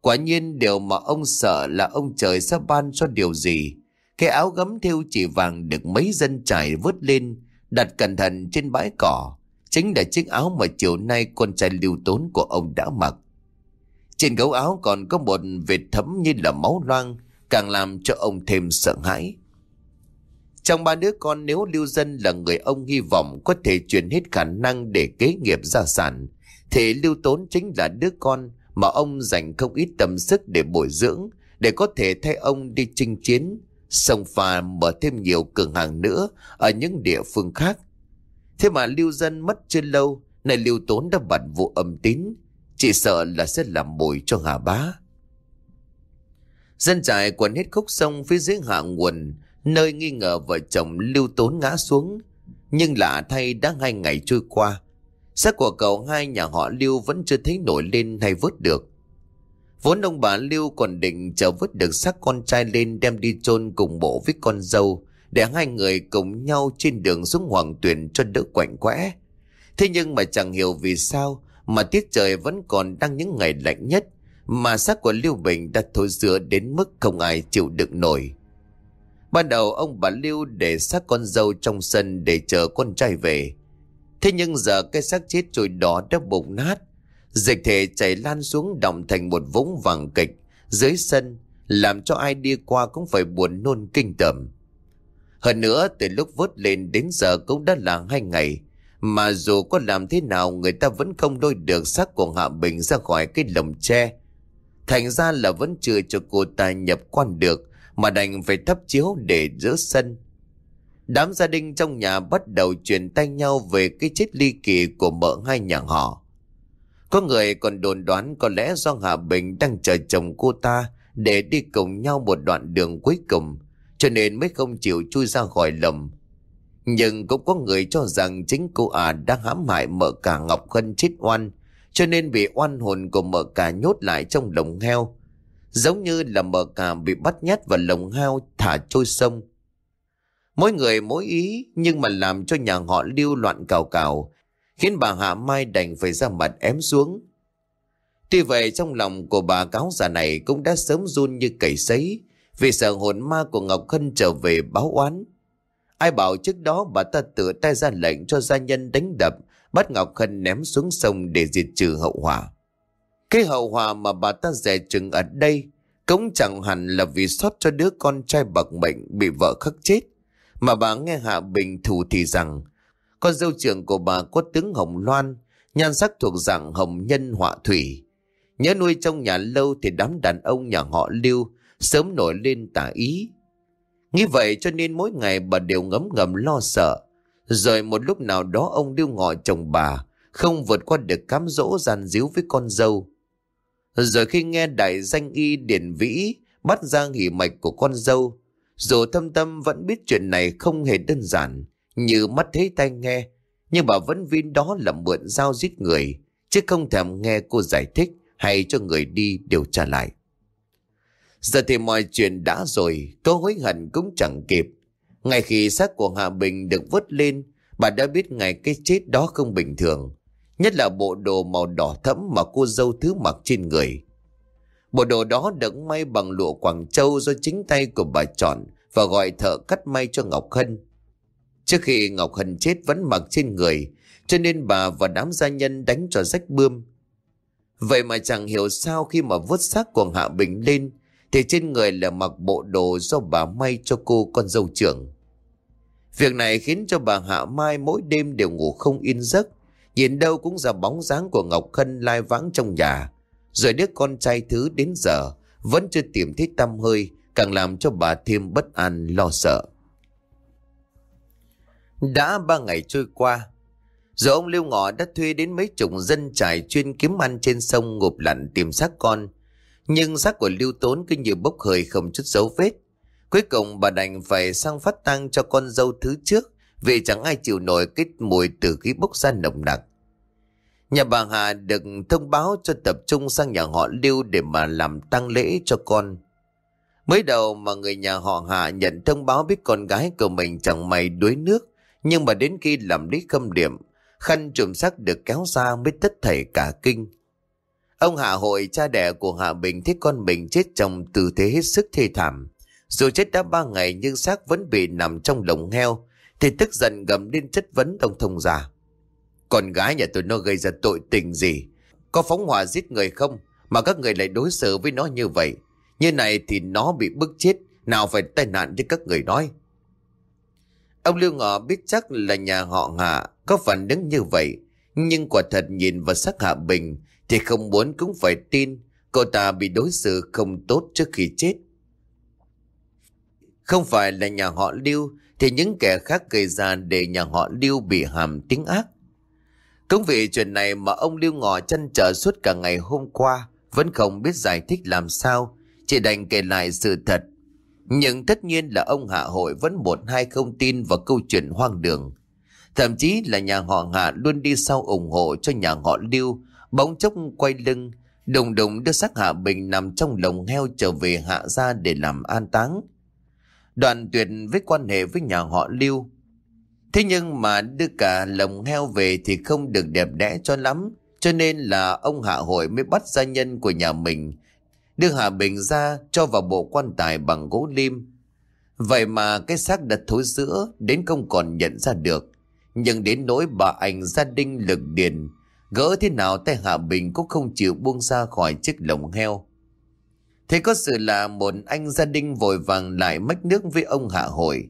Quả nhiên điều mà ông sợ là ông trời sẽ ban cho điều gì. Cái áo gấm thêu chỉ vàng được mấy dân trải vớt lên, đặt cẩn thận trên bãi cỏ. Chính là chiếc áo mà chiều nay con trai lưu tốn của ông đã mặc. Trên gấu áo còn có một vệt thấm như là máu loang, càng làm cho ông thêm sợ hãi. Trong ba đứa con nếu lưu dân là người ông hy vọng có thể truyền hết khả năng để kế nghiệp gia sản, thì lưu tốn chính là đứa con mà ông dành không ít tâm sức để bồi dưỡng, để có thể thay ông đi chinh chiến, sông pha mở thêm nhiều cửa hàng nữa ở những địa phương khác. Thế mà lưu dân mất chưa lâu, này lưu tốn đã bật vụ âm tín, chỉ sợ là sẽ làm bồi cho Hà Bá. Dân trại quần hết khúc sông phía dưới hạ nguồn, nơi nghi ngờ vợ chồng lưu tốn ngã xuống. Nhưng lạ thay đã hai ngày trôi qua. Xác của cậu hai nhà họ lưu vẫn chưa thấy nổi lên hay vớt được. Vốn ông bà Lưu còn định chờ vớt được xác con trai lên đem đi chôn cùng bộ với con dâu để hai người cùng nhau trên đường xuống hoàng tuyển cho đỡ quạnh quẽ. Thế nhưng mà chẳng hiểu vì sao mà tiết trời vẫn còn đang những ngày lạnh nhất mà xác của Lưu Bình đã thối rữa đến mức không ai chịu đựng nổi. Ban đầu ông bà Lưu để xác con dâu trong sân để chờ con trai về. Thế nhưng giờ cái xác chết trôi đó đã bụng nát. Dịch thể chảy lan xuống đồng thành một vũng vàng kịch dưới sân, làm cho ai đi qua cũng phải buồn nôn kinh tởm. Hơn nữa, từ lúc vớt lên đến giờ cũng đã là hai ngày, mà dù có làm thế nào người ta vẫn không đôi được xác của Hạ Bình ra khỏi cái lồng tre. Thành ra là vẫn chưa cho cô ta nhập quan được, mà đành phải thắp chiếu để giữ sân. Đám gia đình trong nhà bắt đầu truyền tay nhau về cái chết ly kỳ của mợ hai nhà họ. Có người còn đồn đoán có lẽ do Hà Bình đang chờ chồng cô ta để đi cùng nhau một đoạn đường cuối cùng, cho nên mới không chịu chui ra khỏi lầm. Nhưng cũng có người cho rằng chính cô ả à đang hãm hại mợ cả Ngọc Khân chết oan, cho nên bị oan hồn của mợ cả nhốt lại trong lồng heo. Giống như là mợ cả bị bắt nhát vào lồng heo thả trôi sông. Mỗi người mỗi ý nhưng mà làm cho nhà họ lưu loạn cào cào, khiến bà Hạ Mai đành phải ra mặt ém xuống. Tuy vậy trong lòng của bà cáo già này cũng đã sớm run như cầy sấy vì sợ hồn ma của Ngọc Hân trở về báo oán. Ai bảo trước đó bà ta tự tay ra lệnh cho gia nhân đánh đập bắt Ngọc Hân ném xuống sông để diệt trừ hậu hỏa. Cái hậu hỏa mà bà ta dè chừng ở đây cũng chẳng hẳn là vì sót cho đứa con trai bậc mệnh bị vợ khắc chết mà bà nghe Hạ Bình thủ thì rằng con dâu trưởng của bà có tướng hồng loan, nhan sắc thuộc dạng hồng nhân họa thủy. Nhớ nuôi trong nhà lâu thì đám đàn ông nhà họ lưu sớm nổi lên tả ý. Nghĩ vậy cho nên mỗi ngày bà đều ngấm ngầm lo sợ. Rồi một lúc nào đó ông điêu ngọ chồng bà không vượt qua được cám dỗ gian díu với con dâu. Rồi khi nghe đại danh y điển vĩ bắt ra nghỉ mạch của con dâu, dù thâm tâm vẫn biết chuyện này không hề đơn giản, như mắt thấy tai nghe, nhưng bà vẫn vin đó là mượn dao giết người, chứ không thèm nghe cô giải thích hay cho người đi điều tra lại. Giờ thì mọi chuyện đã rồi, câu hối hận cũng chẳng kịp. Ngay khi xác của Hà Bình được vớt lên, bà đã biết ngày cái chết đó không bình thường. Nhất là bộ đồ màu đỏ thẫm mà cô dâu thứ mặc trên người. Bộ đồ đó được may bằng lụa Quảng Châu do chính tay của bà chọn và gọi thợ cắt may cho Ngọc Hân. Trước khi Ngọc Hân chết vẫn mặc trên người, cho nên bà và đám gia nhân đánh cho rách bươm. Vậy mà chẳng hiểu sao khi mà vớt xác của Hạ Bình lên, thì trên người là mặc bộ đồ do bà may cho cô con dâu trưởng. Việc này khiến cho bà Hạ Mai mỗi đêm đều ngủ không yên giấc, nhìn đâu cũng ra bóng dáng của Ngọc Khân lai vãng trong nhà. Rồi đứa con trai thứ đến giờ vẫn chưa tìm thấy tâm hơi, càng làm cho bà thêm bất an lo sợ. Đã ba ngày trôi qua, rồi ông Lưu Ngọ đã thuê đến mấy chục dân trải chuyên kiếm ăn trên sông ngụp lặn tìm xác con. Nhưng xác của Lưu Tốn cứ như bốc hơi không chút dấu vết. Cuối cùng bà đành phải sang phát tang cho con dâu thứ trước vì chẳng ai chịu nổi cái mùi từ khí bốc ra nồng nặc. Nhà bà Hà được thông báo cho tập trung sang nhà họ Lưu để mà làm tang lễ cho con. Mới đầu mà người nhà họ Hà nhận thông báo biết con gái của mình chẳng may đuối nước, nhưng mà đến khi làm lý khâm điểm, khăn trùm sắc được kéo ra mới tất thảy cả kinh. Ông Hạ Hội, cha đẻ của Hạ Bình thấy con mình chết trong tư thế hết sức thê thảm. Dù chết đã ba ngày nhưng xác vẫn bị nằm trong lồng heo, thì tức giận gầm lên chất vấn ông thông già. Con gái nhà tôi nó gây ra tội tình gì? Có phóng hỏa giết người không? Mà các người lại đối xử với nó như vậy. Như này thì nó bị bức chết, nào phải tai nạn như các người nói. Ông Lưu Ngọ biết chắc là nhà họ Hạ có phản ứng như vậy. Nhưng quả thật nhìn vào sắc Hạ Bình thì không muốn cũng phải tin cô ta bị đối xử không tốt trước khi chết. Không phải là nhà họ Lưu thì những kẻ khác gây ra để nhà họ Lưu bị hàm tiếng ác. Cũng vì chuyện này mà ông Lưu Ngọ chân trở suốt cả ngày hôm qua vẫn không biết giải thích làm sao, chỉ đành kể lại sự thật. Nhưng tất nhiên là ông Hạ Hội vẫn một hai không tin vào câu chuyện hoang đường. Thậm chí là nhà họ Hạ luôn đi sau ủng hộ cho nhà họ Lưu, bỗng chốc quay lưng, đùng đùng đưa xác Hạ Bình nằm trong lồng heo trở về Hạ ra để làm an táng. đoàn tuyệt với quan hệ với nhà họ Lưu. Thế nhưng mà đưa cả lồng heo về thì không được đẹp đẽ cho lắm, cho nên là ông Hạ Hội mới bắt gia nhân của nhà mình đưa Hạ Bình ra cho vào bộ quan tài bằng gỗ lim. Vậy mà cái xác đã thối giữa đến không còn nhận ra được. Nhưng đến nỗi bà ảnh gia đình lực điền, gỡ thế nào tay Hạ Bình cũng không chịu buông ra khỏi chiếc lồng heo. Thế có sự là một anh gia đình vội vàng lại mách nước với ông Hạ Hội.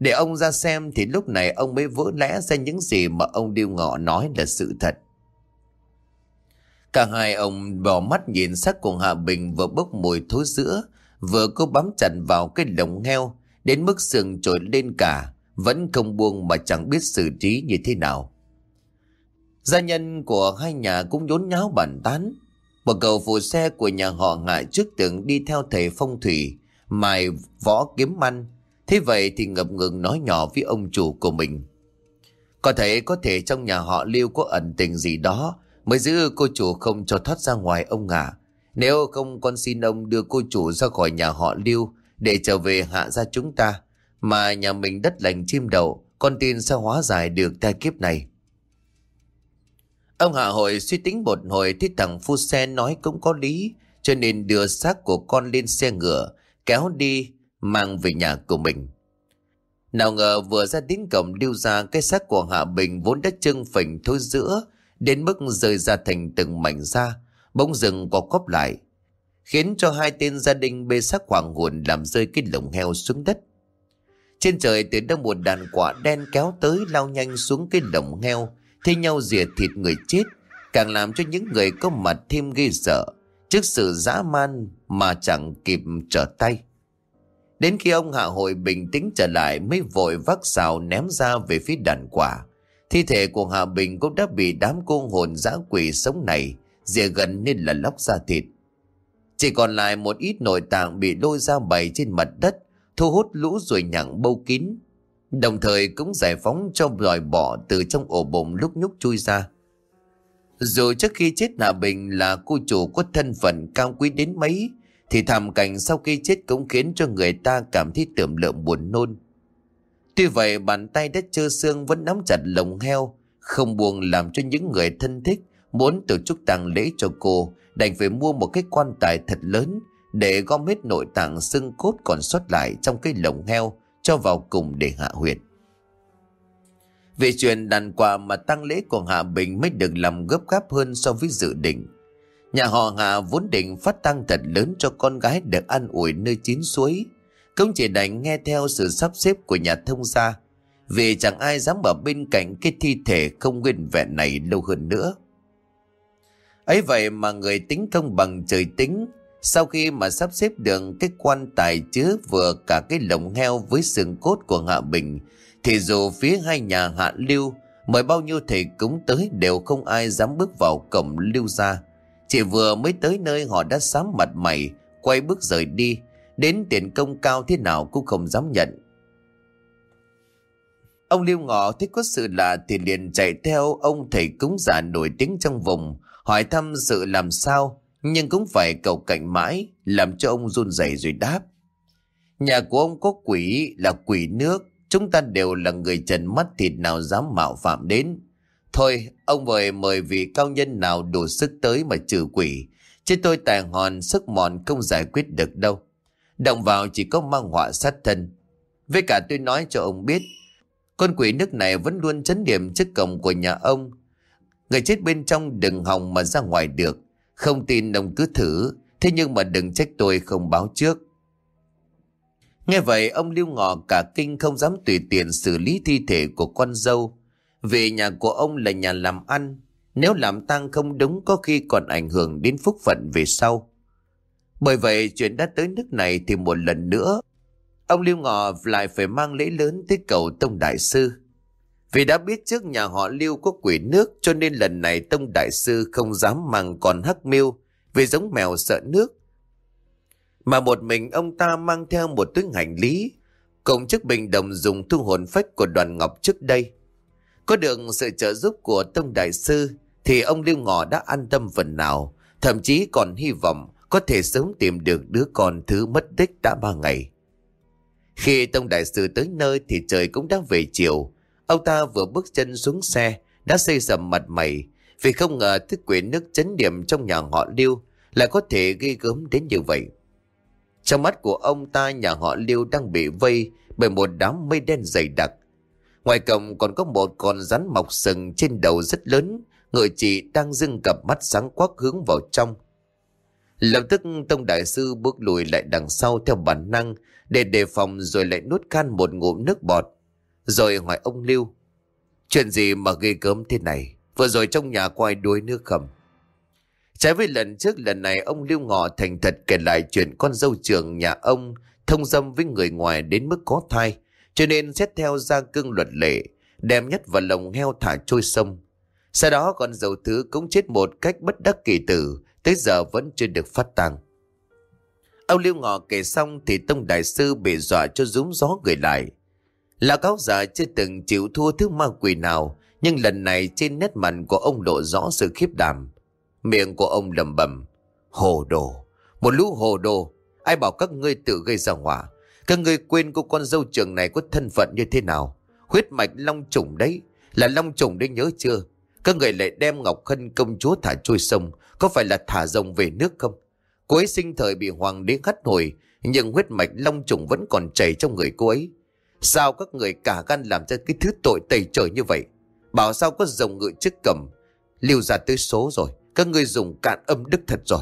Để ông ra xem thì lúc này ông mới vỡ lẽ ra những gì mà ông Điêu Ngọ nói là sự thật. Cả hai ông bỏ mắt nhìn xác của Hạ Bình vừa bốc mùi thối giữa, vừa cố bám chặt vào cái lồng heo, đến mức sườn trồi lên cả, vẫn không buông mà chẳng biết xử trí như thế nào. Gia nhân của hai nhà cũng nhốn nháo bàn tán. Một cầu phụ xe của nhà họ ngại trước tưởng đi theo thầy phong thủy, mài võ kiếm ăn. Thế vậy thì ngập ngừng nói nhỏ với ông chủ của mình. Có thể có thể trong nhà họ lưu có ẩn tình gì đó mới giữ cô chủ không cho thoát ra ngoài ông ngả. Nếu không con xin ông đưa cô chủ ra khỏi nhà họ lưu để trở về hạ ra chúng ta. Mà nhà mình đất lành chim đậu, con tin sẽ hóa giải được tai kiếp này. Ông Hạ Hội suy tính một hồi thì thằng phu xe nói cũng có lý, cho nên đưa xác của con lên xe ngựa, kéo đi, mang về nhà của mình. Nào ngờ vừa ra đến cổng điêu ra cái xác của Hạ Bình vốn đã trưng phình thôi giữa, đến mức rơi ra thành từng mảnh da, bỗng rừng có cóp lại, khiến cho hai tên gia đình bê xác hoàng hồn làm rơi cái lồng heo xuống đất. Trên trời từ đâu một đàn quả đen kéo tới lao nhanh xuống cái lồng heo, thi nhau rỉa thịt người chết, càng làm cho những người có mặt thêm ghê sợ trước sự dã man mà chẳng kịp trở tay. Đến khi ông Hạ Hội bình tĩnh trở lại mới vội vác xào ném ra về phía đàn quả. Thi thể của Hạ Bình cũng đã bị đám côn hồn dã quỷ sống này dìa gần nên là lóc ra thịt. Chỉ còn lại một ít nội tạng bị lôi ra bày trên mặt đất, thu hút lũ ruồi nhặng bâu kín. Đồng thời cũng giải phóng cho loài bọ từ trong ổ bụng lúc nhúc chui ra. Dù trước khi chết Hạ Bình là cô chủ có thân phận cao quý đến mấy, thì thảm cảnh sau khi chết cũng khiến cho người ta cảm thấy tưởng lượng buồn nôn. Tuy vậy bàn tay đất chơ xương vẫn nắm chặt lồng heo, không buồn làm cho những người thân thích muốn tổ chức tang lễ cho cô, đành phải mua một cái quan tài thật lớn để gom hết nội tạng xương cốt còn sót lại trong cái lồng heo cho vào cùng để hạ huyệt. Về chuyện đàn quà mà tăng lễ của Hạ Bình mới được làm gấp gáp hơn so với dự định. Nhà họ Hạ vốn định phát tăng thật lớn cho con gái được ăn ủi nơi chín suối, công chỉ đành nghe theo sự sắp xếp của nhà thông gia Vì chẳng ai dám ở bên cạnh cái thi thể không nguyên vẹn này lâu hơn nữa ấy vậy mà người tính công bằng trời tính sau khi mà sắp xếp được cái quan tài chứa vừa cả cái lồng heo với xương cốt của Hạ Bình, thì dù phía hai nhà Hạ Lưu mời bao nhiêu thầy cúng tới đều không ai dám bước vào cổng Lưu ra. Chỉ vừa mới tới nơi họ đã sám mặt mày, quay bước rời đi, đến tiền công cao thế nào cũng không dám nhận. Ông Liêu Ngọ thích có sự lạ thì liền chạy theo ông thầy cúng già nổi tiếng trong vùng, hỏi thăm sự làm sao, nhưng cũng phải cầu cạnh mãi, làm cho ông run rẩy rồi đáp. Nhà của ông có quỷ là quỷ nước, chúng ta đều là người trần mắt thịt nào dám mạo phạm đến. Thôi, ông mời mời vị cao nhân nào đủ sức tới mà trừ quỷ, chứ tôi tài hòn sức mòn không giải quyết được đâu. Động vào chỉ có mang họa sát thân. Với cả tôi nói cho ông biết, con quỷ nước này vẫn luôn chấn điểm trước cổng của nhà ông. Người chết bên trong đừng hòng mà ra ngoài được. Không tin ông cứ thử, thế nhưng mà đừng trách tôi không báo trước. Nghe vậy ông Lưu Ngọ cả kinh không dám tùy tiện xử lý thi thể của con dâu. Vì nhà của ông là nhà làm ăn, nếu làm tang không đúng có khi còn ảnh hưởng đến phúc phận về sau. Bởi vậy chuyện đã tới nước này thì một lần nữa Ông Lưu Ngọ lại phải mang lễ lớn tới cầu Tông Đại Sư. Vì đã biết trước nhà họ Lưu có quỷ nước cho nên lần này Tông Đại Sư không dám mang con hắc miêu vì giống mèo sợ nước. Mà một mình ông ta mang theo một túi hành lý cộng chức bình đồng dùng thu hồn phách của đoàn ngọc trước đây. Có được sự trợ giúp của Tông Đại Sư thì ông Lưu Ngọ đã an tâm phần nào, thậm chí còn hy vọng có thể sớm tìm được đứa con thứ mất tích đã ba ngày. Khi Tông Đại Sư tới nơi thì trời cũng đã về chiều. Ông ta vừa bước chân xuống xe, đã xây sầm mặt mày, vì không ngờ thức quyền nước chấn điểm trong nhà họ Liêu lại có thể ghi gớm đến như vậy. Trong mắt của ông ta nhà họ Liêu đang bị vây bởi một đám mây đen dày đặc. Ngoài cổng còn có một con rắn mọc sừng trên đầu rất lớn, người chị đang dưng cặp mắt sáng quắc hướng vào trong. Lập tức Tông Đại Sư bước lùi lại đằng sau theo bản năng để đề phòng rồi lại nuốt can một ngụm nước bọt. Rồi hỏi ông Lưu, chuyện gì mà ghê gớm thế này? Vừa rồi trong nhà quay đuối nước khầm Trái với lần trước lần này ông Lưu Ngọ thành thật kể lại chuyện con dâu trưởng nhà ông thông dâm với người ngoài đến mức có thai. Cho nên xét theo gia cương luật lệ, đem nhất vào lồng heo thả trôi sông. Sau đó con dâu thứ cũng chết một cách bất đắc kỳ tử, tới giờ vẫn chưa được phát tang. Ông lưu Ngọ kể xong thì Tông Đại Sư bị dọa cho rúm gió người lại. Lão cáo già chưa từng chịu thua thứ ma quỷ nào, nhưng lần này trên nét mặt của ông lộ rõ sự khiếp đảm. Miệng của ông lầm bầm Hồ đồ, một lũ hồ đồ, ai bảo các ngươi tự gây ra hỏa. Các ngươi quên cô con dâu trường này có thân phận như thế nào. Huyết mạch long trùng đấy, là long trùng đấy nhớ chưa? Các người lại đem Ngọc Khân công chúa thả trôi sông, có phải là thả rồng về nước không? Cô ấy sinh thời bị hoàng đế hắt hồi, nhưng huyết mạch long trùng vẫn còn chảy trong người cô ấy. Sao các người cả gan làm ra cái thứ tội tẩy trời như vậy? Bảo sao có rồng ngựa trước cầm, liêu ra tới số rồi, các người dùng cạn âm đức thật rồi.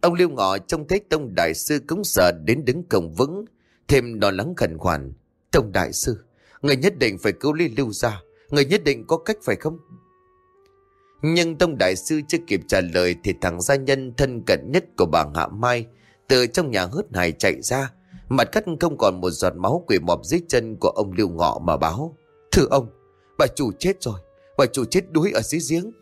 Ông Liêu Ngọ trông thấy Tông Đại Sư cũng sợ đến đứng cổng vững, thêm lo lắng khẩn khoản. Tông Đại Sư, người nhất định phải cứu lý Lưu ra, người nhất định có cách phải không? Nhưng Tông Đại Sư chưa kịp trả lời thì thằng gia nhân thân cận nhất của bà Hạ Mai từ trong nhà hớt hải chạy ra. Mặt cắt không còn một giọt máu quỷ mọp dưới chân của ông Lưu Ngọ mà báo. Thưa ông, bà chủ chết rồi, bà chủ chết đuối ở dưới giếng.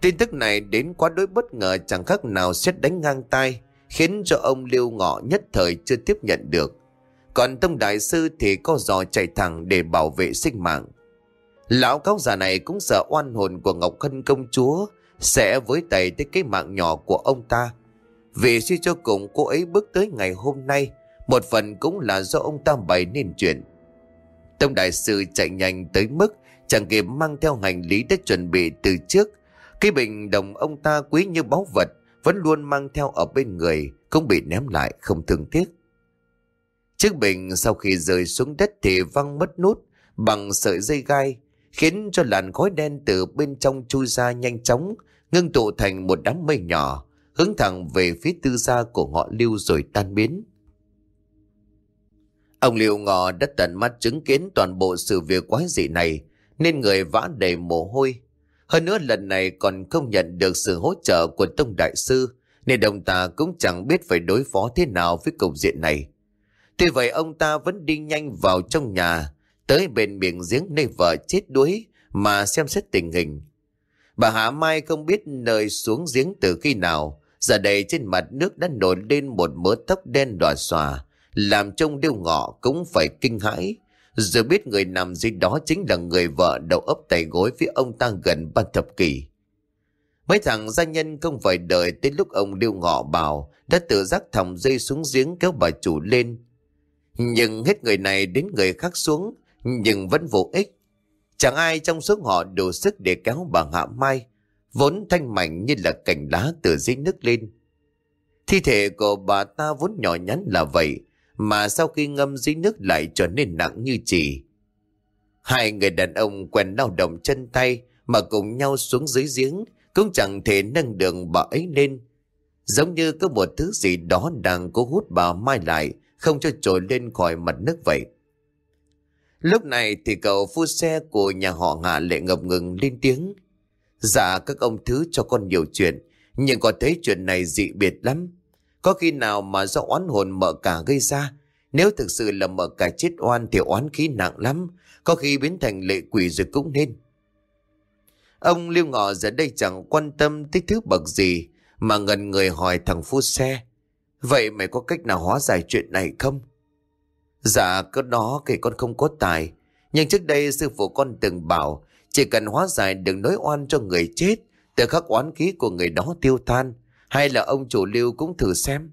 Tin tức này đến quá đối bất ngờ chẳng khác nào xét đánh ngang tay, khiến cho ông Lưu Ngọ nhất thời chưa tiếp nhận được. Còn Tông Đại Sư thì có giò chạy thẳng để bảo vệ sinh mạng. Lão cáo già này cũng sợ oan hồn của Ngọc Hân công chúa sẽ với tay tới cái mạng nhỏ của ông ta. Vì suy cho cùng cô ấy bước tới ngày hôm nay, một phần cũng là do ông ta bày nên chuyện. Tông đại sư chạy nhanh tới mức chẳng kịp mang theo hành lý đã chuẩn bị từ trước. Cái bình đồng ông ta quý như báu vật vẫn luôn mang theo ở bên người không bị ném lại không thương tiếc. Chiếc bình sau khi rơi xuống đất thì văng mất nút bằng sợi dây gai khiến cho làn khói đen từ bên trong chui ra nhanh chóng, ngưng tụ thành một đám mây nhỏ, hướng thẳng về phía tư gia của họ Lưu rồi tan biến. Ông Lưu Ngọ đã tận mắt chứng kiến toàn bộ sự việc quái dị này, nên người vã đầy mồ hôi. Hơn nữa lần này còn không nhận được sự hỗ trợ của Tông Đại Sư, nên ông ta cũng chẳng biết phải đối phó thế nào với cục diện này. Tuy vậy ông ta vẫn đi nhanh vào trong nhà, tới bên miệng giếng nơi vợ chết đuối mà xem xét tình hình. Bà Hạ Mai không biết nơi xuống giếng từ khi nào, giờ đây trên mặt nước đã nổi lên một mớ tóc đen đỏ xòa, làm trông điêu ngọ cũng phải kinh hãi. Giờ biết người nằm dưới đó chính là người vợ đầu ấp tay gối với ông ta gần ba thập kỷ. Mấy thằng gia nhân không phải đợi tới lúc ông điêu ngọ bảo đã tự giác thòng dây xuống giếng kéo bà chủ lên. Nhưng hết người này đến người khác xuống, nhưng vẫn vô ích. Chẳng ai trong số họ đủ sức để kéo bà Hạ Mai, vốn thanh mảnh như là cành lá từ dưới nước lên. Thi thể của bà ta vốn nhỏ nhắn là vậy, mà sau khi ngâm dưới nước lại trở nên nặng như chỉ. Hai người đàn ông quen lao động chân tay mà cùng nhau xuống dưới giếng cũng chẳng thể nâng đường bà ấy lên. Giống như có một thứ gì đó đang cố hút bà Mai lại, không cho trồi lên khỏi mặt nước vậy. Lúc này thì cậu phu xe của nhà họ Hạ lệ ngập ngừng lên tiếng. Dạ các ông thứ cho con nhiều chuyện, nhưng con thấy chuyện này dị biệt lắm. Có khi nào mà do oán hồn mợ cả gây ra, nếu thực sự là mợ cả chết oan thì oán khí nặng lắm, có khi biến thành lệ quỷ rồi cũng nên. Ông Liêu Ngọ giờ đây chẳng quan tâm tới thứ bậc gì, mà ngần người hỏi thằng phu xe. Vậy mày có cách nào hóa giải chuyện này không? Dạ cái đó kể con không có tài Nhưng trước đây sư phụ con từng bảo chỉ cần hóa giải đừng nói oan cho người chết, Từ khắc oán khí của người đó tiêu tan, Hay là ông chủ lưu cũng thử xem.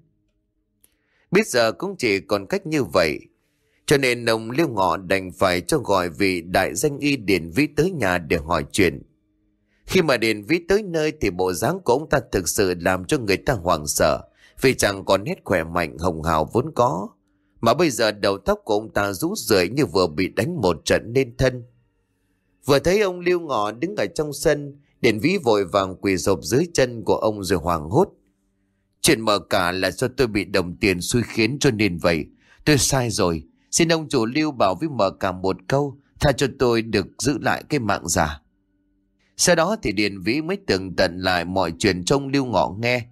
Biết giờ cũng chỉ còn cách như vậy, Cho nên ông Liêu Ngọ đành phải cho gọi vị đại danh y Điền Vĩ tới nhà để hỏi chuyện. Khi mà Điền Vĩ tới nơi thì bộ dáng của ông ta thực sự làm cho người ta hoảng sợ, Vì chẳng còn nét khỏe mạnh hồng hào vốn có. Mà bây giờ đầu tóc của ông ta rũ rượi như vừa bị đánh một trận nên thân. Vừa thấy ông Lưu Ngọ đứng ở trong sân, Điển Vĩ vội vàng quỳ rộp dưới chân của ông rồi hoàng hốt. Chuyện mở cả là do tôi bị đồng tiền xui khiến cho nên vậy. Tôi sai rồi. Xin ông chủ Lưu bảo với mở cả một câu, tha cho tôi được giữ lại cái mạng giả. Sau đó thì Điền Vĩ mới tường tận lại mọi chuyện trong Lưu Ngọ nghe.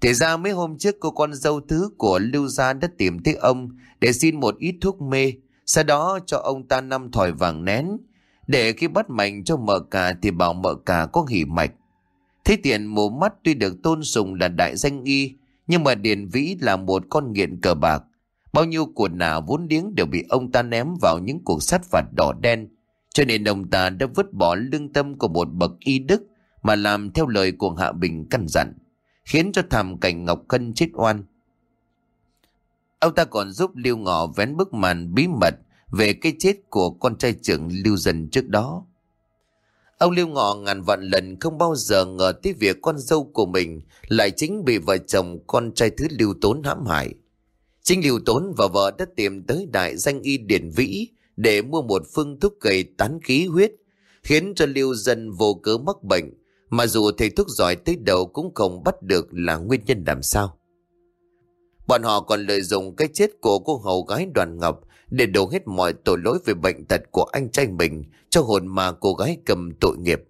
Thì ra mấy hôm trước cô con dâu thứ của Lưu Gia đã tìm thấy ông để xin một ít thuốc mê, sau đó cho ông ta năm thỏi vàng nén, để khi bắt mạnh cho mợ cả thì bảo mợ cả có hỉ mạch. Thế tiền mù mắt tuy được tôn sùng là đại danh y, nhưng mà Điền Vĩ là một con nghiện cờ bạc. Bao nhiêu của nả vốn liếng đều bị ông ta ném vào những cuộc sát phạt đỏ đen, cho nên ông ta đã vứt bỏ lương tâm của một bậc y đức mà làm theo lời của Hạ Bình căn dặn khiến cho thảm cảnh Ngọc Khân chết oan. Ông ta còn giúp Lưu Ngọ vén bức màn bí mật về cái chết của con trai trưởng Lưu Dân trước đó. Ông Lưu Ngọ ngàn vạn lần không bao giờ ngờ tới việc con dâu của mình lại chính bị vợ chồng con trai thứ Lưu Tốn hãm hại. Chính Lưu Tốn và vợ đã tìm tới đại danh y Điển Vĩ để mua một phương thuốc gây tán khí huyết, khiến cho Lưu Dân vô cớ mắc bệnh mà dù thầy thuốc giỏi tới đầu cũng không bắt được là nguyên nhân làm sao. Bọn họ còn lợi dụng cái chết của cô hầu gái đoàn ngọc để đổ hết mọi tội lỗi về bệnh tật của anh trai mình cho hồn mà cô gái cầm tội nghiệp.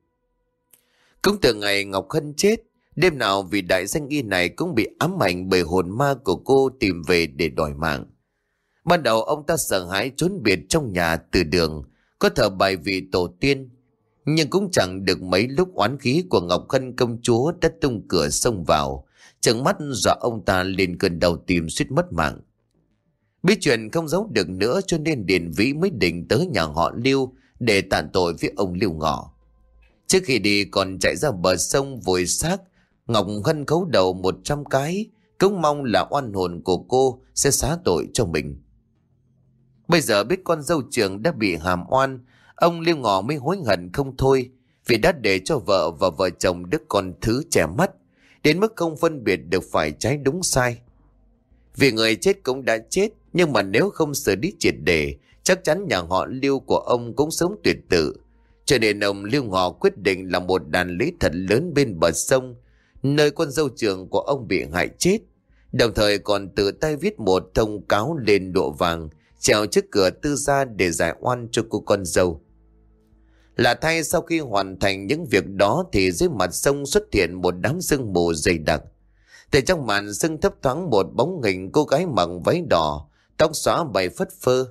Cũng từ ngày Ngọc Hân chết, đêm nào vì đại danh y này cũng bị ám ảnh bởi hồn ma của cô tìm về để đòi mạng. Ban đầu ông ta sợ hãi trốn biệt trong nhà từ đường, có thờ bài vị tổ tiên, nhưng cũng chẳng được mấy lúc oán khí của Ngọc Khân công chúa đã tung cửa xông vào, trợn mắt dọa ông ta lên cơn đầu tìm suýt mất mạng. Biết chuyện không giấu được nữa cho nên Điền Vĩ mới định tới nhà họ Lưu để tàn tội với ông Lưu Ngọ. Trước khi đi còn chạy ra bờ sông vội xác, Ngọc Hân khấu đầu một trăm cái, cũng mong là oan hồn của cô sẽ xá tội cho mình. Bây giờ biết con dâu trường đã bị hàm oan, Ông Liêu Ngọ mới hối hận không thôi vì đã để cho vợ và vợ chồng đứa con thứ trẻ mắt đến mức không phân biệt được phải trái đúng sai. Vì người chết cũng đã chết nhưng mà nếu không xử lý triệt đề chắc chắn nhà họ Lưu của ông cũng sống tuyệt tự. Cho nên ông Lưu Ngọ quyết định làm một đàn lý thật lớn bên bờ sông nơi con dâu trường của ông bị hại chết đồng thời còn tự tay viết một thông cáo lên độ vàng treo trước cửa tư gia để giải oan cho cô con dâu. Là thay sau khi hoàn thành những việc đó thì dưới mặt sông xuất hiện một đám sương mù dày đặc. Từ trong màn sương thấp thoáng một bóng hình cô gái mặc váy đỏ, tóc xóa bay phất phơ.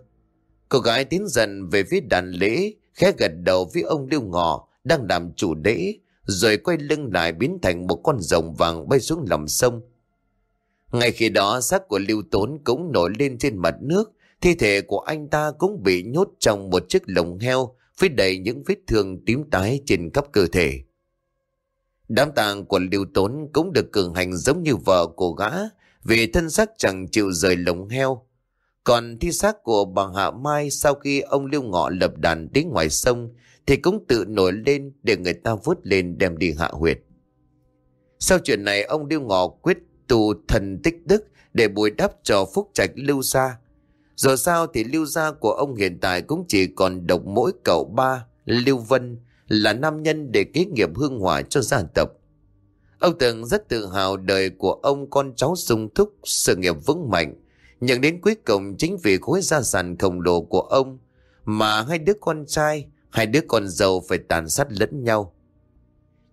Cô gái tiến dần về phía đàn lễ, khẽ gật đầu với ông Lưu Ngọ đang làm chủ lễ, rồi quay lưng lại biến thành một con rồng vàng bay xuống lòng sông. Ngay khi đó xác của Lưu Tốn cũng nổi lên trên mặt nước, thi thể của anh ta cũng bị nhốt trong một chiếc lồng heo với đầy những vết thương tím tái trên khắp cơ thể. Đám tàng của Lưu Tốn cũng được cường hành giống như vợ của gã vì thân xác chẳng chịu rời lồng heo. Còn thi xác của bà Hạ Mai sau khi ông Lưu Ngọ lập đàn đến ngoài sông thì cũng tự nổi lên để người ta vớt lên đem đi hạ huyệt. Sau chuyện này ông Lưu Ngọ quyết tu thần tích đức để bồi đắp cho phúc trạch lưu gia. Rồi sao thì lưu gia của ông hiện tại cũng chỉ còn độc mỗi cậu ba, Lưu Vân, là nam nhân để kế nghiệp hương hỏa cho gia tộc. Ông từng rất tự hào đời của ông con cháu sung thúc sự nghiệp vững mạnh. Nhưng đến cuối cùng chính vì khối gia sản khổng lồ của ông mà hai đứa con trai, hai đứa con giàu phải tàn sát lẫn nhau.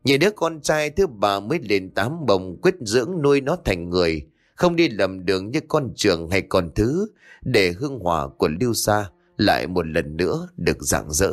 Nhìn đứa con trai thứ ba mới lên tám bồng quyết dưỡng nuôi nó thành người, không đi lầm đường như con trường hay con thứ, để hương hỏa của Lưu Sa lại một lần nữa được rạng rỡ.